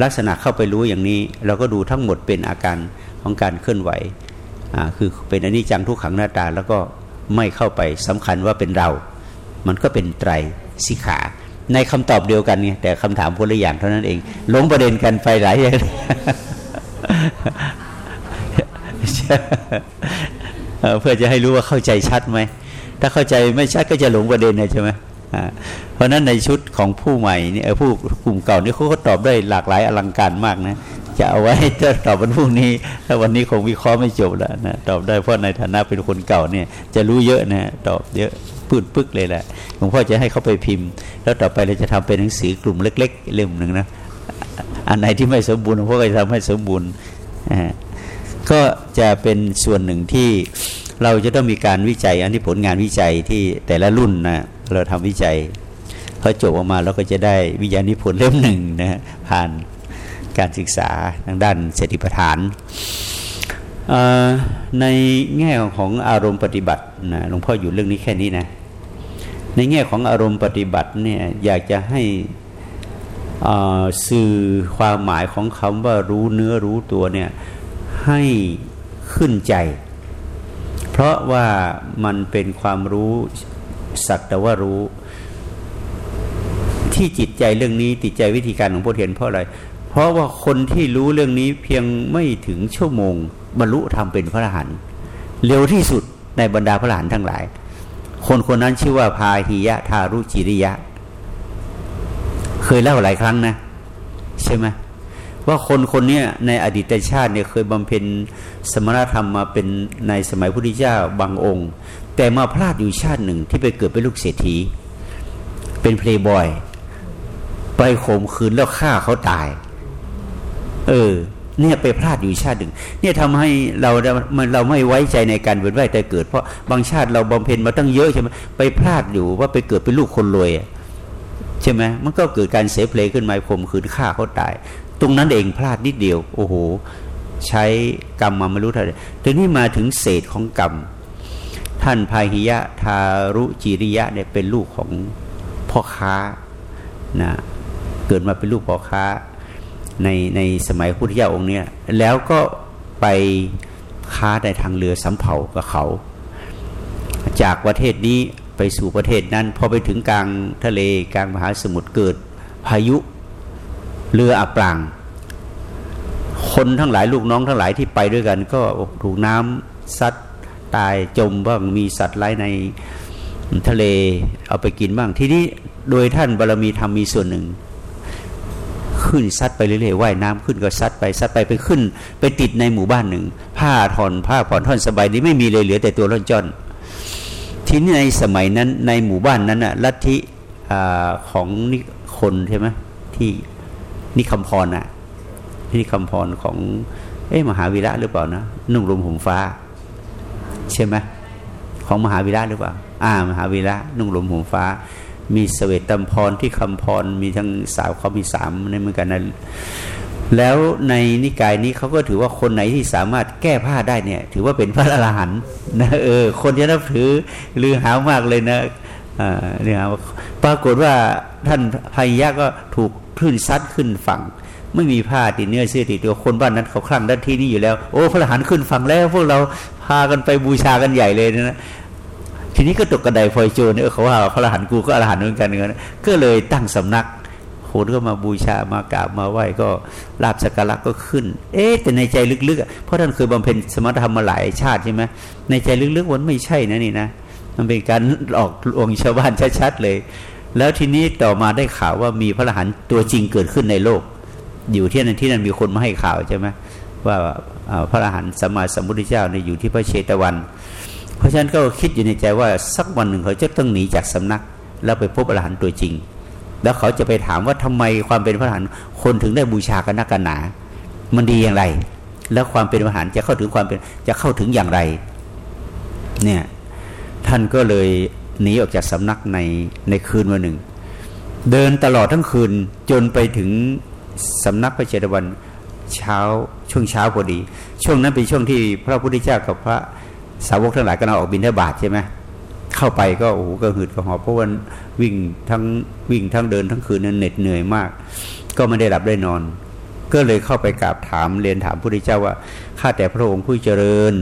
ลักษณะเข้าไปรู้อย่างนี้ เราก็ดูทั้งหมดเป็นอาการของการเคลื่อนไหวคือเป็นอนิจจังทุกขังหน้าตา แล้วก็ไม่เข้าไปสำคัญว่าเป็นเรา มันก็เป็นไตรสิขา ในคำตอบเดียวกันไงแต่คำถามคนละอย่างเท่านั้นเองลงประเด็นกันไปหลายอย่างเพื่อจะให้รู้ว่าเข้าใจชัดไหม ถ้าเข้าใจไม่ชัดก็จะหลงประเด็นนะใช่ไหม เพราะนั้นในชุดของผู้ใหม่นี่ผู้กลุ่มเก่านี่เขาก็ตอบได้หลากหลายอลังการมากนะ จะเอาไว้จะตอบวันพรุ่งนี้ถ้าวันนี้คงวิเคราะห์ไม่จบแล้วนะตอบได้เพราะในฐานะเป็นคนเก่าเนี่ยจะรู้เยอะนะตอบเยอะปืดปึ๊กเลยแหละหลวงพ่อจะให้เขาไปพิมพ์ แล้วต่อไปเราจะทำเป็นหนังสือกลุ่มเล็ก ๆ เล่มหนึ่งนะอันไหนที่ไม่สมบูรณ์หลวงพ่อก็จะทำให้สมบูรณ์ก็จะเป็นส่วนหนึ่งที่เราจะต้องมีการวิจัย อันที่ผลงานวิจัยที่แต่ละรุ่นนะ เราทำวิจัยพอจบออกมาเราก็จะได้วิญญาณิพนธ์เล่มหนึ่งนะผ่านการศึกษาทางด้านเศรษฐิปฐานในแง่ของอารมณ์ปฏิบัตินะหลวงพ่ออยู่เรื่องนี้แค่นี้นะ ในแง่ของอารมณ์ปฏิบัติเนี่ยอยากจะให้สื่อความหมายของคำว่ารู้เนื้อรู้ตัวเนี่ยให้ขึ้นใจ เพราะว่ามันเป็นความรู้ สักแต่ว่ารู้ ที่จิตใจเรื่องนี้ติดใจวิธีการของพุทธเห็นเพราะอะไร เพราะว่าคนที่รู้เรื่องนี้เพียงไม่ถึงชั่วโมง บรรลุธรรมเป็นพระอรหันต์เร็วที่สุดในบรรดาพระอรหันต์ทั้งหลาย คนคนนั้นชื่อว่าพาหิยะทารุจิริยะ เคยเล่าหลายครั้งนะ ใช่ไหมว่าคนคนนี้ในอดีตชาติเนี่ยเคยบำเพ็ญสมณธรรมมาเป็นในสมัยพุทธเจ้าบางองค์ แต่มาพลาดอยู่ชาติหนึ่งที่ไปเกิดเป็นลูกเศรษฐี เป็นเพลย์บอย ไปข่มขืนแล้วฆ่าเขาตาย เออ เนี่ยไปพลาดอยู่ชาติหนึ่ง เนี่ยทำให้เราเราไม่ไว้ใจในการเวียนว่ายแต่เกิด เพราะบางชาติเราบำเพ็ญมาตั้งเยอะใช่ไหมไปพลาดอยู่ว่าไปเกิดเป็นลูกคนรวยใช่ไหมมันก็เกิดการเสพเพลขึ้นมาข่มขืนฆ่าเขาตาย ตรงนั้นเองพลาดนิดเดียว โอ้โห ใช้กรรมมาไม่รู้เท่าไหร่ทีนี้มาถึงเศษของกรรม ท่านพาหิยะทารุจิริยะเนี่ยเป็นลูกของพ่อค้านะเกิดมาเป็นลูกพ่อค้าในในสมัยพุทธเจ้าองค์เนี้ยแล้วก็ไปค้าในทางเรือสำเภากับเขา จากประเทศนี้ไปสู่ประเทศนั้นพอไปถึงกลางทะเลกลางมหาสมุทรเกิดพายุเรืออับปาง คนทั้งหลายลูกน้องทั้งหลายที่ไปด้วยกัน ก็ถูกน้ำซัด ตายจมบ้างมีสัตว์ไร้ในทะเลเอาไปกินบ้าง ทีนี้โดยท่านบารมีธรรมมีส่วนหนึ่ง ขึ้นซัดไปเรื่อยๆว่ายน้ำขึ้นก็ซัดไปซัดไปไปขึ้น ไปติดในหมู่บ้านหนึ่ง ผ้าทอนผ้าผ่อนท่อนสบายนี้ไม่มีเลยเหลือแต่ตัวร่อนจอนทีนี้ในสมัยนั้นในหมู่บ้านนั้นน่ะลัทธิของนิคนใช่ไหมที่นิคำพรน่ะนิคำพรของเอ๊ะมหาวีระหรือเปล่านะนุ่งรมห่มฟ้า ใช่ไหมของมหาวีระหรือเปล่า อ่า มหาวีระนุ่งรมห่มฟ้า มีสเวตตมพรที่คำพรมีทั้งสาวเขามีสามในเหมือนกันนะแล้วในนิกายนี้เขาก็ถือว่าคนไหนที่สามารถแก้ผ้าได้เนี่ย ถือว่าเป็นพระอรหันต์นะเออ คนที่นับถือลือหามากเลยนะอ่าเนี่ยปรากฏว่าท่านพายะก็ถูกคลื่นซัดขึ้นฝั่ง ไม่มีผ้าติดเนื้อเสื้อติดตัวคนบ้านนั้นเขาคลั่งด้านที่นี้อยู่แล้ว โอ้พระรหันต์ขึ้นฝั่งแล้ว พวกเราพากันไปบูชากันใหญ่เลยนะทีนี้ก็ตกกระไดฟอยโจนเนี่ยเขาว่าพระรหันต์กูก็อรหันต์เหมือนกันเงี้ยก็เลยตั้งสำนักคนก็มาบูชามากราบมาไหว้ก็ลาบสักการะก็ขึ้น เอ๊แต่ในใจลึกๆเพราะท่านเคยบำเพ็ญสมถธรรมมาหลายชาติใช่ไหมในใจลึกๆวันไม่ใช่นะนี่นะ มันเป็นการหลอกลวงชาวบ้านชัดๆเลย แล้วทีนี้ต่อมาได้ข่าวว่ามีพระอรหันต์ตัวจริงเกิดขึ้นในโลก อยู่ที่นั่นที่นั่นมีคนมาให้ข่าวใช่ไหมว่าพระอรหันต์สมมาสมุทธเจ้าเนี่ยอยู่ที่พระเชตวัน เพราะฉะนั้นก็คิดอยู่ในใจว่าสักวันหนึ่งเขาจะต้องหนีจากสำนัก แล้วไปพบอรหันต์ตัวจริง แล้วเขาจะไปถามว่าทำไมความเป็นพระอรหันต์คนถึงได้บูชากันนักกันหนา มันดีอย่างไร แล้วความเป็นพระอรหันต์จะเข้าถึงความเป็นจะเข้าถึงอย่างไรเนี่ยท่านก็เลยหนีออกจากสำนักในในคืนวันหนึ่ง เดินตลอดทั้งคืนจนไปถึง สำนักพระเจดวันเช้าช่วงเช้าพอดี ช่วงนั้นเป็นช่วงที่พระพุทธเจ้ากับพระสาวกทั้งหลายก็นออกบินทบาทใช่ไหมเข้าไปก็โอ้โหก็หืดก็หอบเพราะว่าวิ่งทั้งวิ่งทั้งเดินทั้งคืนนั้นเหน็ดเหนื่อยมาก ก็ไม่ได้หลับได้นอน ก็เลยเข้าไปกราบถามเรียนถามพระพุทธเจ้าว่าข้าแต่พระองค์ผู้เจริญ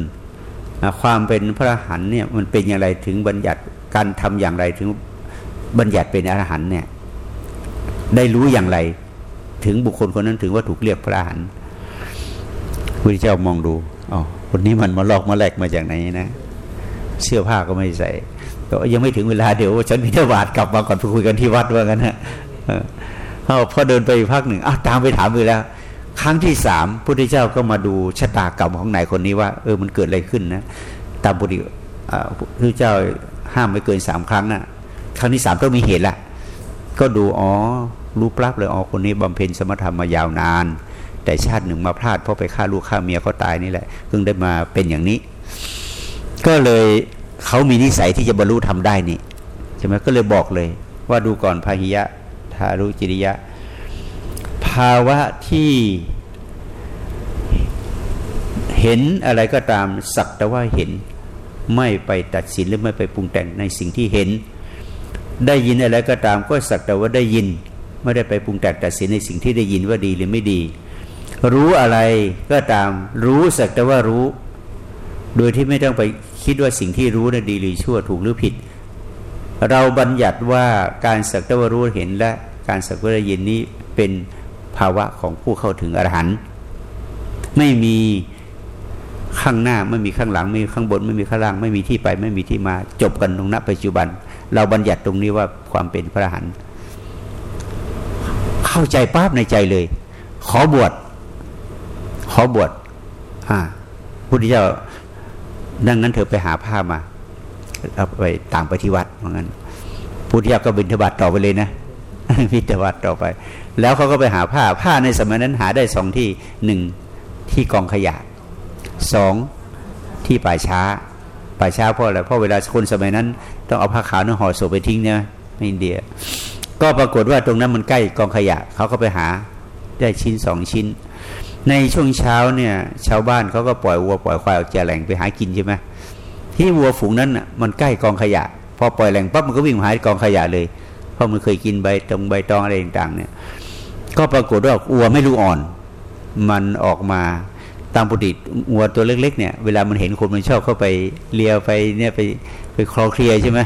ความเป็นพระอรหันเนี่ยมันเป็นอย่างไรถึงบัญญัติการทำอย่างไรถึงบัญญัติเป็นอรหันเนี่ยได้รู้อย่างไร ถึงบุคคลคนนั้นถึงว่าถูกเรียกพระอรหันต์พระเจ้ามองดูอ๋อคนนี้มันมาลอกมาแลกมาจากไหนนะ เสื้อผ้าก็ไม่ใส่ก็ยังไม่ถึงเวลาเดี๋ยวฉันมีเทวาดกลับมาก่อนไปคุยกันที่วัดว่ากันนะพอเดินไปพักหนึ่งอ้าวตามไปถามไปแล้ว ครั้งที่สามพุทธเจ้าก็มาดูชะตากรรมของนายคนนี้ว่า เออมันเกิดอะไรขึ้นนะ ตามบุตรพระเจ้าห้ามไม่เกินสามครั้งนะ่ะครั้งที่สามต้องมีเหตุละก็ดูอ๋อ รู้ปลับเลยอ๋อคนนี้บำเพ็ญสมถะมายาวนาน แต่ชาติหนึ่งมาพลาดเพราะไปฆ่าลูกฆ่าเมียเขาตายนี่แหละเพิ่งได้มาเป็นอย่างนี้ ก็เลยเขามีนิสัยที่จะบรรลุทำได้นี่ใช่ไหมก็เลยบอกเลย ว่าดูก่อนพาหิยะทารุจิริยะ ภาวะที่เห็นอะไรก็ตามสักแต่ว่าเห็นไม่ไปตัดสินหรือไม่ไปปรุงแต่งในสิ่งที่เห็น ได้ยินอะไรก็ตามก็สักแต่ว่าได้ยิน ไม่ได้ไปปรุงแต่งตัดสินในสิ่งที่ได้ยินว่าดีหรือไม่ดี รู้อะไรก็ตาม รู้สักแต่ว่ารู้ โดยที่ไม่ต้องไปคิดว่าสิ่งที่รู้นั้นดีหรือชั่วถูกหรือผิด เราบัญญัติว่าการสักแต่ว่ารู้เห็นและการสักแต่ว่ายินนี้เป็นภาวะของผู้เข้าถึงอรหันต์ไม่มีข้างหน้าไม่มีข้างหลังไม่มีข้างบน ไม่มีข้างล่างไม่มีที่ไป ไม่มีที่มาจบกันตรงนั้นปัจจุบัน เราบัญญัติตรงนี้ว่าความเป็นพระอรหันต์ เข้าใจปั๊บในใจเลย ขอบวชขอบวชอ่าพุทธเจ้าดังนั้นเธอไปหาผ้ามาเอาไปต่างไปที่วัดเหมือนกันพุทธเจ้าก็บิณฑบาตต่อไปเลยนะบิณฑบาตต่อไป แล้วเขาก็ไปหาผ้าผ้าในสมัยนั้นหาได้สองที่หนึ่งที่กองขยะสองที่ป่าช้า ป่าช้าเพราะอะไรเพราะเวลาคนสมัยนั้น ต้องเอาผ้าขาวนื้อห่อศพไปทิ้งเนี่ยในอินเดีย ก็ปรากฏว่าตรงนั้นมันใกล้กองขยะเขาก็ไปหาได้ชิ้นสองชิ้น ในช่วงเช้าเนี่ย ชาวบ้านเขาก็ปล่อยวัวปล่อยควายออกจากแหล่งไปหากินใช่ไหมที่วัวฝูงนั้นอะมันใกล้กองขยะ พอปล่อยแหล่งปั๊บมันก็วิ่งหากองขยะเลย เพราะมันเคยกินใบตรงใบตองอะไรต่างๆ เนี่ย ก็ปรากฏว่าวัวไม่รู้อ่อน มันออกมาตามปกติวัวตัวเล็ก ๆ เนี่ย เวลามันเห็นคนมันชอบเข้าไปเลียไปเนี่ยไปไปคลอเคลียใช่ไหม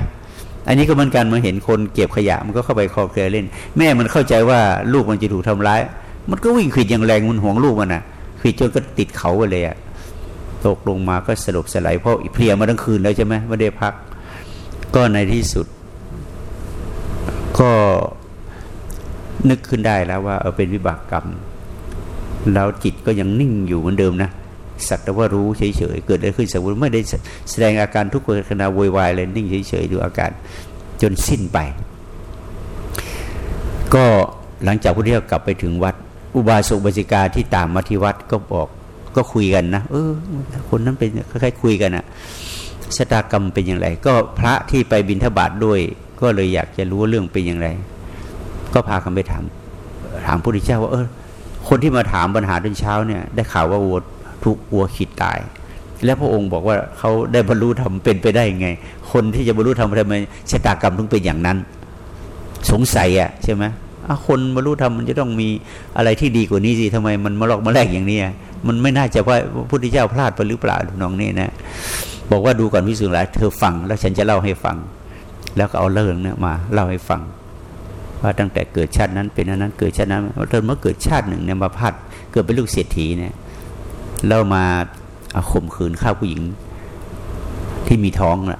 อันนี้ก็เหมือนกันมันเห็นคนเก็บขยะมันก็เข้าไปคอเคลียเล่น แม่มันเข้าใจว่าลูกมันจะถูกทำร้าย มันก็วิ่งขีดอย่างแรงมันห่วงลูกมันอะขีดจนก็ติดเขาไปเลยอะตกลงมาก็สลบสลายเพราะเพลียมาทั้งคืนแล้วใช่ไหมไม่ได้พัก ก็ในที่สุด ก็นึกขึ้นได้แล้วว่าเออเป็นวิบากกรรม แล้วจิตก็ยังนิ่งอยู่เหมือนเดิมนะ สักแต่ว่ารู้เฉยๆเกิดอะไรขึ้นสมมติไม่ได้แสดงอาการทุกข์ขณะววายเลยนิ่งเฉยๆดูอาการจนสิ้นไป ก็หลังจากพุทธเจ้ากลับไปถึงวัด อุบาสกบาสิกาที่ตามมาที่วัดก็บอกก็คุยกันนะเออ คนนั้นเป็นคล้ายๆคุยกันอะชะตากรรมเป็นอย่างไร ก็พระที่ไปบิณฑบาตด้วย ก็เลยอยากจะรู้เรื่องเป็นอย่างไร ก็พากันไปถาม ถามพระพุทธเจ้าว่าเออคนที่มาถามปัญหาตอนเช้าเนี่ย ได้ข่าวว่าวัว ทุกวัวขีดตาย แล้วพระองค์บอกว่าเขาได้บรรลุธรรมเป็นไปได้ยังไง คนที่จะบรรลุธรรมทำไมชะตากรรมต้องเป็นอย่างนั้น สงสัยอะใช่ไหมคนบรรลุธรรมมันจะต้องมีอะไรที่ดีกว่านี้สิทำไมมันมาลอกมาแลกอย่างนี้มันไม่น่าจะว่าพระพุทธเจ้าพลาดไปหรือเปล่าน้องนี่นะ บอกว่าดูก่อนพิสุ์หลายเธอฟัง แล้วฉันจะเล่าให้ฟัง แล้วก็เอาเรื่องนี้มาเล่าให้ฟัง ว่าตั้งแต่เกิดชาตินั้นเป็นนั้นเกิดชาตินั้นจนเมื่อเกิดชาติหนึ่งเนี่ยมาพัดเกิดเป็นลูกเศรษฐีเนี่ย แล้วมาข่มขืนข้าวผู้หญิงที่มีท้องอะ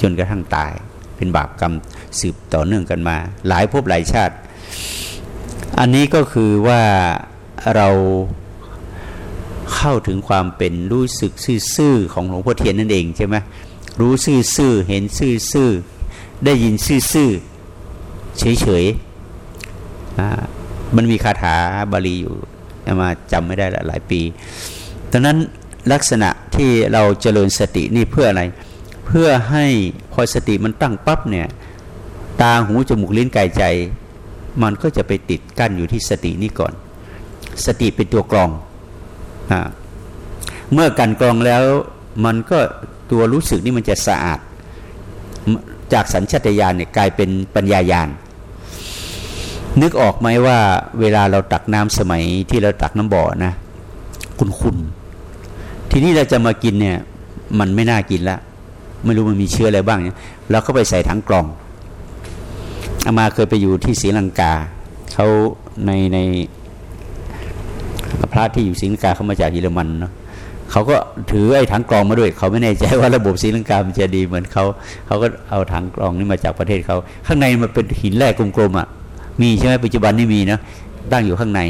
จนกระทั่งตาย เป็นบาปกรรมสืบต่อเนื่องกันมา หลายภพหลายชาติ อันนี้ก็คือว่าเราเข้าถึงความเป็นรู้สึกซื่อๆของหลวงพ่อเทียนนั่นเองใช่ไหมรู้ซื่อๆเห็นซื่อๆได้ยินซื่อๆเฉยๆมันมีคาถาบาลีอยู่ มาจำไม่ได้ละหลายปีดังนั้นลักษณะที่เราเจริญสตินี่เพื่ออะไร เพื่อให้พอสติมันตั้งปั๊บเนี่ยตาหูจมูกลิ้นกายใจ มันก็จะไปติดกั้นอยู่ที่สตินี่ก่อน สติเป็นตัวกรองอเมื่อกันกรองแล้วมันก็ตัวรู้สึกนี่มันจะสะอาด จากสัญชตาตญาณเนี่ยกลายเป็นปัญญายาณ นึกออกไหมว่าเวลาเราตักน้ำสมัยที่เราตักน้ำบ่อนะ คุณคุณทีนี้เราจะมากินเนี่ย มันไม่น่ากินละไม่รู้มันมีเชื้ออะไรบ้างเนี่ยเราก็ไปใส่ถังกล่องอามาเคยไปอยู่ที่ศรีลังกาเขาในในพระที่อยู่ศรีลังกาเขามาจากเยอรมันเนาะเขาก็ถือไอ้ถังกรองมาด้วย เขาไม่แน่ใจว่าระบบศรีลังกามันจะดีเหมือนเขาเขาก็เอาถังกรองนี่มาจากประเทศเขาข้างในมันเป็นหินแร่กลมๆอะ มีใช่ไหมปัจจุบันนี่มีนะตั้งอยู่ข้างใน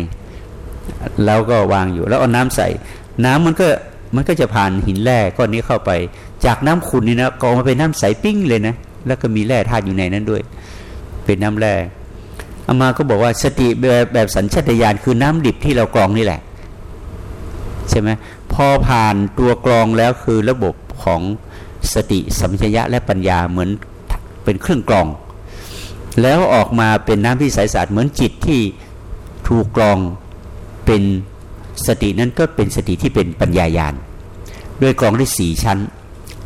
แล้วก็วางอยู่แล้วเอาน้ำใส่ น้ำมันก็มันก็จะผ่านหินแร่ก้อนนี้เข้าไป จากน้ำขุ่นนี่นะกองมาเป็นน้ำใสปิ้งเลยนะแล้วก็มีแร่ธาตุอยู่ในนั้นด้วย เป็นน้ำแร่อามาก็บอกว่าสติแบบแบบสัญชาตญาณคือน้ำดิบที่เรากรองนี่แหละ ใช่ไหมพอผ่านตัวกรองแล้วคือระบบของสติสัมปชัญญะและปัญญาเหมือนเป็นเครื่องกรอง แล้วออกมาเป็นน้ำที่ใสสะอาดเหมือนจิตที่ถูกกรองเป็นสตินั้นก็เป็นสติที่เป็นปัญญายาณด้วยกรองได้สี่ชั้น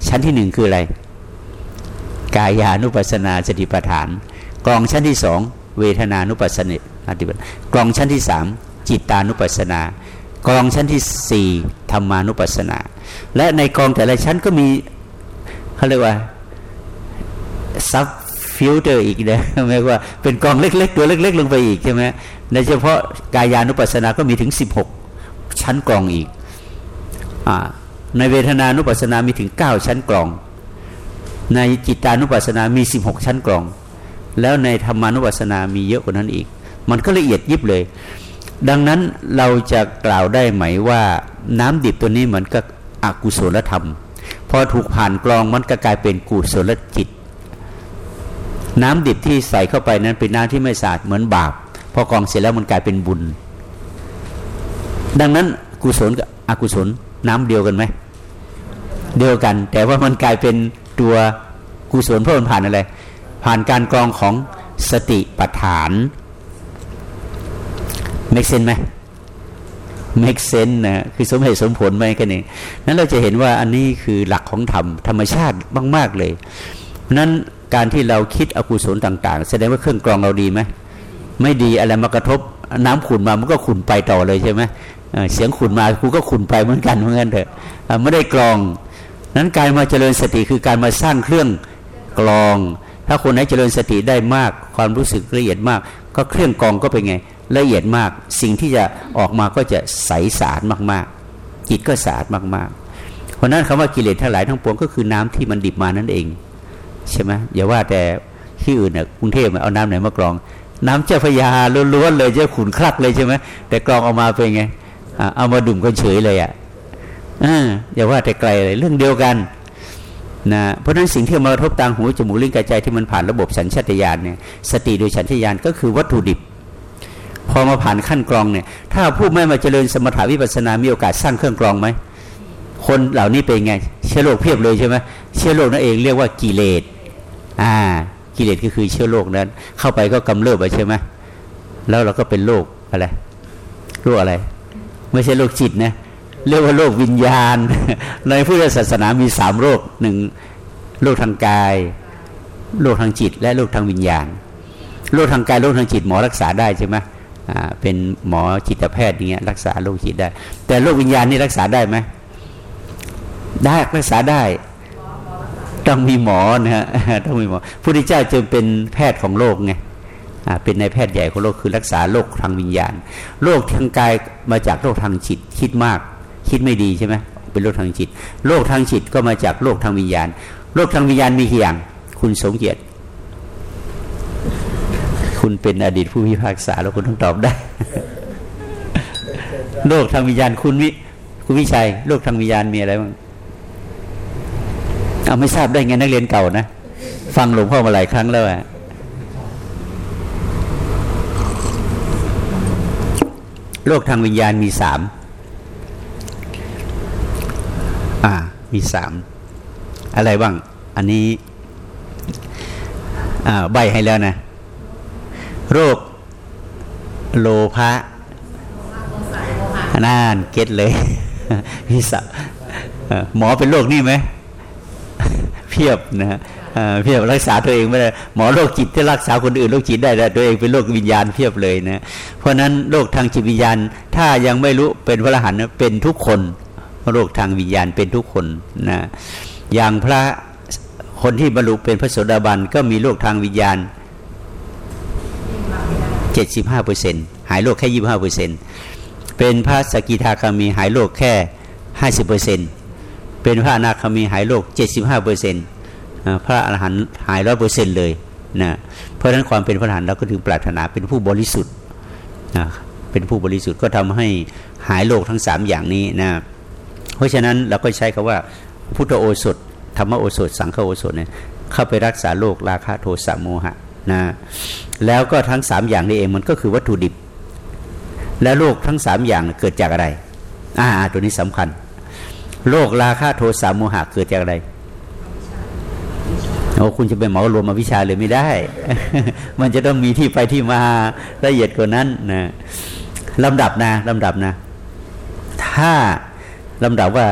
ชั้นที่หนึ่งคืออะไร กายานุปัสนาสติปัฏฐาน กรองชั้นที่สองเวทนานุปัสสนาติปัฏกรองชั้นที่สามจิตตานุปัสสนากรองชั้นที่สี่ธรรมานุปัสสนา และในกรองแต่ละชั้นก็มีเขาเรียกว่า sub filter อีกนะหมายว่าเป็นกรองเล็ก ๆ ตัวเล็ก ๆ ลงไปอีกใช่ไหมในเฉพาะกายานุปัสสนาก็มีถึง 16 ชั้นกรองอีกอในเวทนานุปัสสนามีถึง 9 ชั้นกรอง ในจิตตานุปัสสนามี 16 ชั้นกรอง แล้วในธรรมานุปัสสนามีเยอะกว่านั้นอีก มันก็ละเอียดยิบเลย ดังนั้นเราจะกล่าวได้ไหมว่าน้ำดิบตัวนี้เหมือนกับอกุศลธรรม พอถูกผ่านกรองมันก็กลายเป็นกุศลจิต น้ำดิบที่ใส่เข้าไปนั้นเป็นน้ำที่ไม่สะอาดเหมือนบาปพอกรองเสร็จแล้วมันกลายเป็นบุญ ดังนั้นกุศลกับอกุศลน้ำเดียวกันไหมเดียวกัน แต่ว่ามันกลายเป็นตัวกุศลเพราะมันผ่านอะไร ผ่านการกรองของสติปัฏฐาน make sense ไหม make sense นะคือสมเหตุสมผลไหมกันเองนั้นเราจะเห็นว่าอันนี้คือหลักของธรรมธรรมชาติมาก ๆเลยนั้น การที่เราคิดอกุศลต่างๆ แสดงว่าเครื่องกรองเราดีไหมไม่ดีอะไรมากระทบน้ำขุ่นมามันก็ขุ่นไปต่อเลยใช่ไหมเสียงขุ่นมากูก็ขุ่นไปเหมือนกันเหมือนกันเถอะไม่ได้กรองนั้นการมาเจริญสติคือการมาสร้างเครื่องกรอง ถ้าคนไหนเจริญสติได้มาก ความรู้สึกละเอียดมาก ก็เครื่องกรองก็เป็นไง ละเอียดมาก สิ่งที่จะออกมาก็จะใสสะอาดมากๆ จิตก็สะอาดมากๆ เพราะนั้นคำว่ากิเลสทั้งหลายทั้งปวงก็คือน้ำที่มันดิบมานั่นเอง ใช่ไหมอย่าว่าแต่ที่อื่นเนี่ยกรุงเทพเอาน้ำไหนมากรอง น้ำเจ้าพยาล้วนๆเลยเจ้าขุนคลักเลยใช่ไหมแต่กรองออกมาเป็นไงเอามาดื่มก็เฉยเลยอะอย่าว่าแต่ไกลเลยเรื่องเดียวกันนะเพราะฉะนั้นสิ่งที่มากระทบตางหูจมูกลิ้นกายใจที่มันผ่านระบบสัญชาตญาณเนี่ยสติโดยสัญชาตญาณก็คือวัตถุดิบ พอมาผ่านขั้นกรองเนี่ย ถ้าผู้ไม่มาเจริญสมถาวิปัสนา มีโอกาสสร้างเครื่องกรองไหมคนเหล่านี้เป็นไง เชื้อโรคเพียบเลยใช่ไหมเชื้อโรคนั่นเองเรียกว่ากิเลส อ่า กิเลสก็คือเชื้อโรคนั้น เข้าไปก็กำเริบไปใช่ไหมแล้วเราก็เป็นโรคอะไรโรคอะไร ไม่ใช่โรคจิตนะเรียกว่าโรควิญญาณ ในพุทธศาสนามีสามโรคหนึ่งโรคทางกายโรคทางจิต และโรคทางวิญญาณโรคทางกายโรคทางจิตหมอรักษาได้ใช่ไหมเป็นหมอจิตแพทย์อย่างเงี้ยรักษาโรคจิตได้ แต่โรควิญญาณนี่รักษาได้ไหมได้รักษาได้ ต้องมีหมอนะฮะต้องมีหมอพระพุทธเจ้าจึงเป็นแพทย์ของโลกไงเป็นนายแพทย์ใหญ่ของโลกคือรักษาโรคทางวิญญาณโรคทางกายมาจากโรคทางจิต คิดมาก คิดไม่ดีใช่ไหมเป็นโรคทางจิตโรคทางจิตก็มาจากโรคทางวิญญาณโรคทางวิญญาณมีกี่อย่าง คุณสงเกียรติคุณเป็นอดีตผู้พิพากษาแล้วคุณต้องตอบได้โลกทางวิญญาณคุณวิคุณวิชัยโลกทางวิญญาณมีอะไรบ้าง เอาไม่ทราบได้ไงนักเรียนเก่านะ ฟังหลวงพ่อมาหลายครั้งแล้วอะโลกทางวิญญาณมีสามอ่า มีสามอะไรบ้าง อันนี้ อ่า ใบให้แล้วนะ โรค โลภะน่านเก็ตเลย มีสับหมอเป็นโรคนี่ไหม พียบนะฮะเพียบรักษาตัวเองไม่ได้หมอโรคจิตที่รักษาคนอื่นโรคจิตได้แต่ตัวเองเป็นโรควิญญาณเพียบเลยนะเพราะนั้นโรคทางจิตวิญญาณถ้ายังไม่รู้เป็นพระอรหันต์เป็นทุกคนโรคทางวิญญาณเป็นทุกคนนะอย่างพระคนที่บรรลุเป็นพระโสดาบันก็มีโรคทางวิญญาณ 75เปอร์เซ็นต์หายโรคแค่ 25เปอร์เซ็นต์เป็นพระสกิทาคามีหายโรคแค่ 50เปอร์ เป็นพระอนาคามีหายโรค75เปอร์เซ็นต์พระอรหันต์หายร้อยเปอร์เซ็นต์เลยนะเพราะฉะนั้นความเป็นพระอรหันต์เราก็ถึงปรารถนาเป็นผู้บริสุทธิ์นะเป็นผู้บริสุทธิ์ก็ทำให้หายโรคทั้งสามอย่างนี้นะเพราะฉะนั้นเราก็ใช้คำว่าพุทธโอสถธรรมโอสถ สังฆโอสถเนี่ยเข้าไปรักษาโรคราคะโทสะโมหะนะแล้วก็ทั้งสามอย่างนี้เองมันก็คือวัตถุดิบ และโรคทั้งสามอย่างเกิดจากอะไรอ่าตัวนี้สำคัญ โรคราคะโทสะโมหะเกิดจากอะไรโอ้คุณจะไปเหมารวมมาวิชาเลยไม่ได้ มันจะต้องมีที่ไปที่มาละเอียดกว่านั้นนะลำดับนะลำดับนะ ถ้าลำดับว่า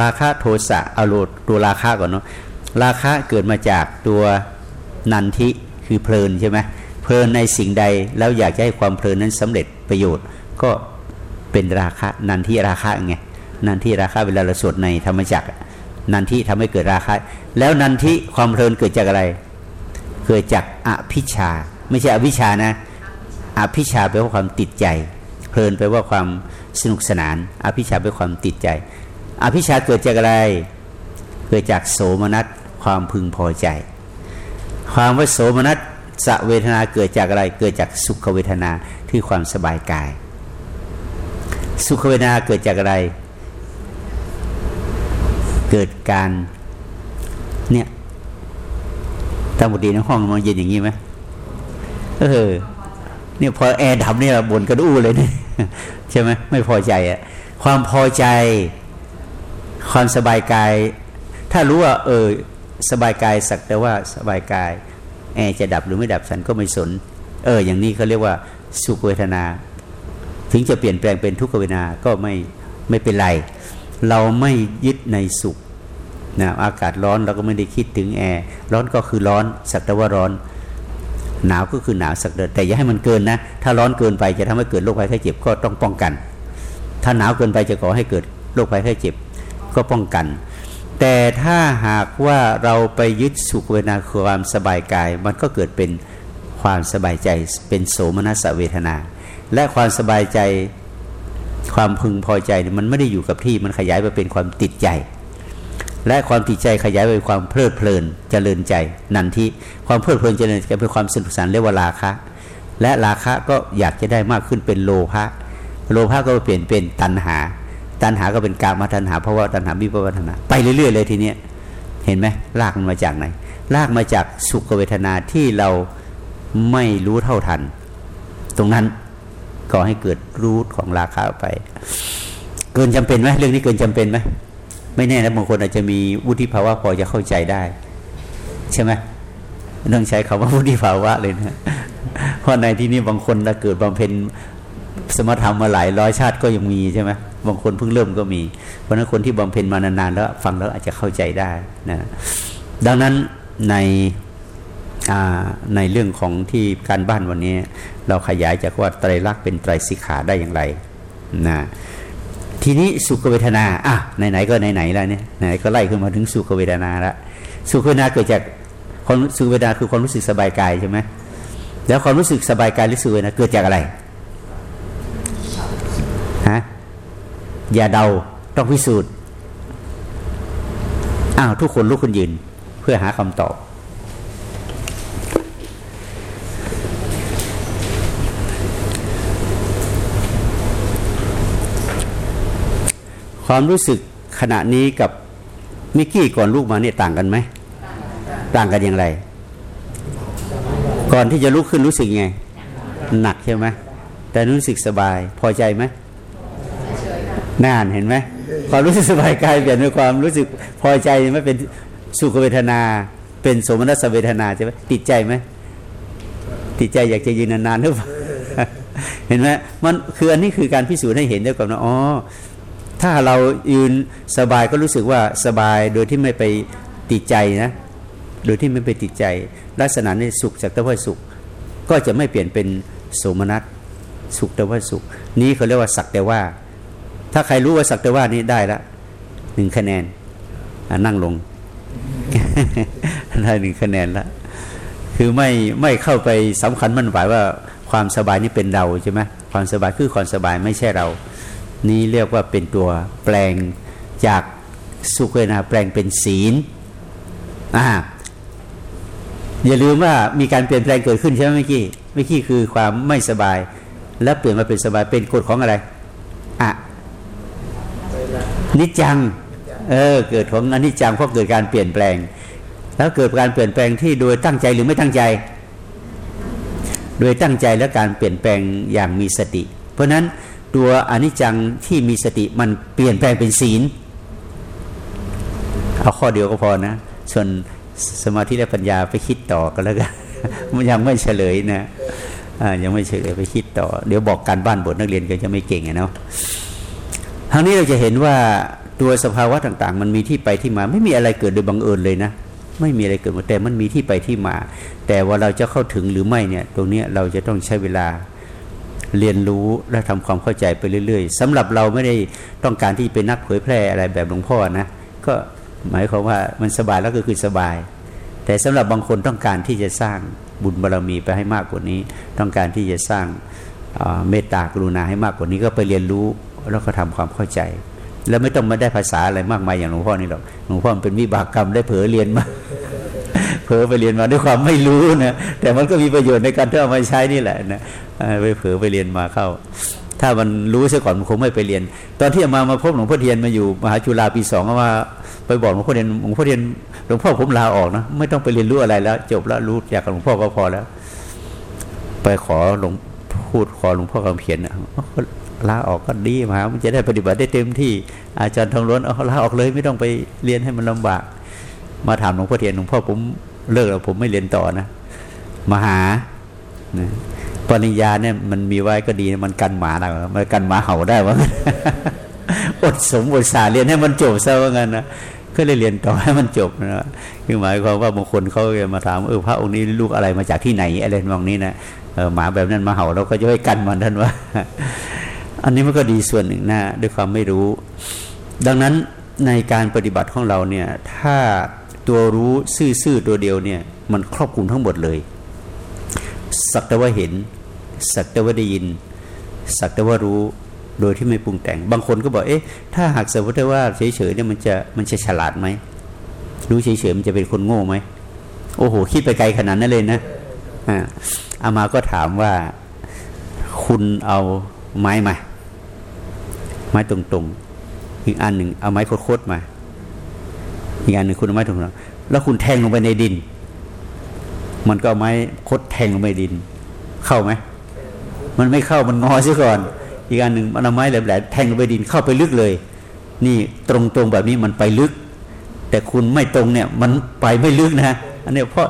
ราคะโทสะอารมณ์ตัวราคะก่อนเนาะราคะเกิดมาจากตัวนันทิคือเพลินใช่ไหมเพลินในสิ่งใดแล้วอยากจะให้ความเพลินนั้นสำเร็จประโยชน์ ก็เป็นราคะนันทิราคะไง นันทิราคะเวลาเราสวดในธรรมจักรนันทิทำให้เกิดราคะ แล้วนันทิความเพลินเกิดจากอะไร เกิดจากอภิชา ไม่ใช่อวิชานะ อภิชาแปลว่าความติดใจ เพลินแปลว่าความสนุกสนาน อภิชาแปลว่าความติดใจ อภิชาเกิดจากอะไร เกิดจากโสมนัสความพึงพอใจ ความว่าโสมนัสสเวทนาเกิดจากอะไร เกิดจากสุขเวทนาที่ความสบายกาย สุขเวทนาเกิดจากอะไร เกิดการเนี่ยตั้งบดีในห้องมันเย็นอย่างนี้ไหมเออเนี่ยพอแอร์ดับเนี่ยบนกระดู้เลยเนี่ยใช่ไหมไม่พอใจอะความพอใจความสบายกาย ถ้ารู้ว่า เออ สบายกายสักแต่ว่าสบายกาย แอร์จะดับหรือไม่ดับฉันก็ไม่สน เออ อย่างนี้เขาเรียกว่าสุขเวทนา ถึงจะเปลี่ยนแปลงเป็นทุกขเวทนาก็ไม่ไม่เป็นไร เราไม่ยึดในสุขนะอากาศร้อนเราก็ไม่ได้คิดถึงแอร์ร้อนก็คือร้อนสักแต่ว่าร้อน หนาวก็คือหนาวสักเดแต่อย่าให้มันเกินนะ ถ้าร้อนเกินไปจะทำให้เกิดโรคภัยไข้เจ็บก็ต้องป้องกัน ถ้าหนาวเกินไปจะก่อให้เกิดโรคภัยไข้เจ็บก็ป้องกัน แต่ถ้าหากว่าเราไปยึดสุขเวทนาความสบายกาย มันก็เกิดเป็นความสบายใจเป็นโสมนัสเวทนา และความสบายใจ ความพึงพอใจมันไม่ได้อยู่กับที่มันขยายไปเป็นความติดใจ และความติดใจขยายไปเป็นความเพลิดเพลินเจริญใจ นันที่ความเพลิดเพลินเจริญใจเป็นความสนุกสนานเรียกว่าราคะ และราคะก็อยากจะได้มากขึ้นเป็นโลภะโลภะก็เปลี่ยนเป็นตัณหา ตัณหาก็เป็นกามาตัณหาเพราะว่าตัณหามีภาวะตัณหาไปเรื่อยๆเลยทีเนี้ยเห็นไหมลากมันมาจากไหนลากมาจากสุขเวทนาที่เราไม่รู้เท่าทัน ตรงนั้น ก่อให้เกิดรูทของราคาไป เกินจำเป็นไหมเรื่องนี้เกินจำเป็นไหมไม่แน่นะบางคนอาจจะมีวุฒิภาวะพอจะเข้าใจได้ ใช่ไหมต้องใช้คำว่าวุฒิภาวะเลยนะเพราะในที่นี้บางคนถ้าเกิดบำเพ็ญสมถะมาหลายร้อยชาติก็ยังมีใช่ไหมบางคนเพิ่งเริ่มก็มี เพราะนั้นคนที่บำเพ็ญมานานๆแล้วฟังแล้วอาจจะเข้าใจได้นะดังนั้นใน ในเรื่องของที่การบ้านวันนี้ เราขยายจากว่าไตรลักษณ์เป็นไตรสิกขาได้อย่างไรนะทีนี้สุขเวทนาอะไหนๆก็ไหนๆแล้วเนี่ยไหนก็ไล่ขึ้นมาถึงสุขเวทนาล้วสุขเวทนาเกิดจากความสุขเวทนาคือความรู้สึกสบายกายใช่ไหมแล้วความรู้สึกสบายกายหรือสุขเวทนาเกิดจากอะไรฮะอย่าเดาต้องพิสูจน์อ้าวทุกคนลุกขึ้นยืน เพื่อหาคำตอบ ความรู้สึกขณะนี้กับมิกกี้ก่อนลูกมาเนี่ยต่างกันไหมต่างกันอย่างไร ก่อนที่จะลุกขึ้นรู้สึกไง หนักใช่ไหมแต่รู้สึกสบาย พอใจไหมนานเห็นไหมความรู้สึกสบายกายเปลี่ยนเป็นความรู้สึกพอใจไม่เป็นสุขเวทนา เป็นสมนัสเวทนาใช่ไหมติดใจไหมติดใจอยากจะยืนนานๆหรือเปล่าเห็นไหมมันคืออันนี้คือการพิสูจน์ให้เห็นด้วยกันว่าอ๋อ ถ้าเรายืนสบายก็รู้สึกว่าสบายโดยที่ไม่ไปติดใจนะ โดยที่ไม่ไปติดใจ ลักษณะนี้สุขจากตะวันสุข ก็จะไม่เปลี่ยนเป็นโสมนัสสุขแต่ว่าสุข นี้เขาเรียกว่าสักแต่ว่า ถ้าใครรู้ว่าสักแต่ว่านี้ได้ละหนึ่งคะแนนนั่งลงได้หนึ่งคะแนนละคือไม่ไม่เข้าไปสำคัญมั่นหมายว่าความสบายนี่เป็นเราใช่ไหมความสบายคือความสบายไม่ใช่เรา นี้เรียกว่าเป็นตัวแปลงจากสุขเวนาแปลงเป็นศีลอ่าอย่าลืมว่ามีการเปลี่ยนแปลงเกิดขึ้นใช่ไหมเมื่อกี้เมื่อกี้คือความไม่สบาย แล้วเปลี่ยนมาเป็นสบายเป็นกฎของอะไรอะนิจจังเออเกิดของอนิจจังเพราะเกิดการเปลี่ยนแปลง แล้วเกิดการเปลี่ยนแปลงที่โดยตั้งใจหรือไม่ตั้งใจ โดยตั้งใจและการเปลี่ยนแปลงอย่างมีสติ เพราะนั้น ตัวอนิจจังที่มีสติมันเปลี่ยนแปลงเป็นศีลเอาข้อเดียวก็พอนะ ส่วนสมาธิและปัญญาไปคิดต่อกันแล้วกันมันยังไม่เฉลยนะยังไม่เฉลยไปคิดต่อ เดี๋ยวบอกการบ้านบทนักเรียนก็จะไม่เก่งเนาะทางนี้เราจะเห็นว่าตัวสภาวะต่างๆ มันมีที่ไปที่มา ไม่มีอะไรเกิดโดยบังเอิญเลยนะ ไม่มีอะไรเกิดมาแต่มันมีที่ไปที่มา แต่ว่าเราจะเข้าถึงหรือไม่เนี่ย ตรงนี้เราจะต้องใช้เวลา เรียนรู้และทำความเข้าใจไปเรื่อยๆสำหรับเราไม่ได้ต้องการที่เป็นนักเผยแพร่อะไรแบบหลวงพ่อนะ ก็หมายความว่ามันสบายแล้วก็คือสบาย แต่สำหรับบางคนต้องการที่จะสร้างบุญบารรมีไปให้มากกว่านี้ ต้องการที่จะสร้างเมตตากรุณาให้มากกว่านี้ก็ไปเรียนรู้แล้วก็ทำความเข้าใจ แล้วไม่ต้องมาได้ภาษาอะไรมากมายอย่างหลวงพ่อนี่หรอกหลวงพ่อเป็นวิบากกรรมได้เผลอเรียนมาเผลอไปเรียนมาด้วยความไม่รู้นะแต่มันก็มีประโยชน์ในการที่เอามาใช้นี่แหละนะ ไปเผลอไปเรียนมาเข้า ถ้ามันรู้ซะก่อนมันคงไม่ไปเรียน ตอนที่มามาพบหลวงพ่อเทียนมาอยู่มหาจุฬาปีสองก็ว่าไปบอกหลวงพ่อเทียนหลวงพ่อเทียนหลวงพ่อผมลาออกนะไม่ต้องไปเรียนรู้อะไรแล้ว จบแล้วรู้จากหลวงพ่อก็พอแล้ว ไปขอหลวงพูดขอหลวงพ่อคำเขียนนะลาออกก็ดีมามันจะได้ปฏิบัติได้เต็มที่อาจารย์ทองล้นเอาลาออกเลยไม่ต้องไปเรียนให้มันลำบาก มาถามหลวงพ่อเทียนหลวงพ่อผมเลิกแล้วผมไม่เรียนต่อนะมาหานะ ปริญญาเนี่ยมันมีไว้ก็ดีมันกันหมาได้มันกันหมาเห่าได้ว่าอดสมอดสาเรียนให้มันจบซะว่างั้นนะก็เลยเรียนต่อให้มันจบนะคือหมายความว่าบางคนเขาจะมาถามเออพระองค์นี้ลูกอะไรมาจากที่ไหนอะไรมองนี้นะหมาแบบนั้นมาเห่าเราก็จะให้กันมันท่านว่า อันนี้มันก็ดีส่วนหนึ่งนะด้วยความไม่รู้ ดังนั้นในการปฏิบัติของเราเนี่ย ถ้าตัวรู้ซื่อๆตัวเดียวเนี่ย มันครอบคลุมทั้งหมดเลย สักแต่ว่าเห็น สักแต่ว่าได้ยิน สักแต่ว่ารู้โดยที่ไม่ปรุงแต่ง บางคนก็บอกเอ๊ะถ้าหากสมมติว่าเฉยๆเนี่ยมันจะมันจะฉลาดไหมรู้เฉยๆมันจะเป็นคนโง่ไหมโอ้โหคิดไปไกลขนาดนั้นเลยนะอ่าอามาก็ถามว่าคุณเอาไม้มาไม้ตรงๆ อีกอันหนึ่งเอาไม้โคตรๆมา อีกอันหนึ่งคุณเอาไม้ตรงๆแล้วคุณแทงลงไปในดิน มันก็ไม้คดแทงลงไปดิน เข้าไหมมันไม่เข้ามันงอซะก่อน อีกอันหนึ่งมันเอาไม้แหลมๆแทงลงไปดินเข้าไปลึกเลย นี่ตรงๆแบบนี้มันไปลึก แต่คุณไม่ตรงเนี่ย มันไปไม่ลึกนะอันนี้เพราะ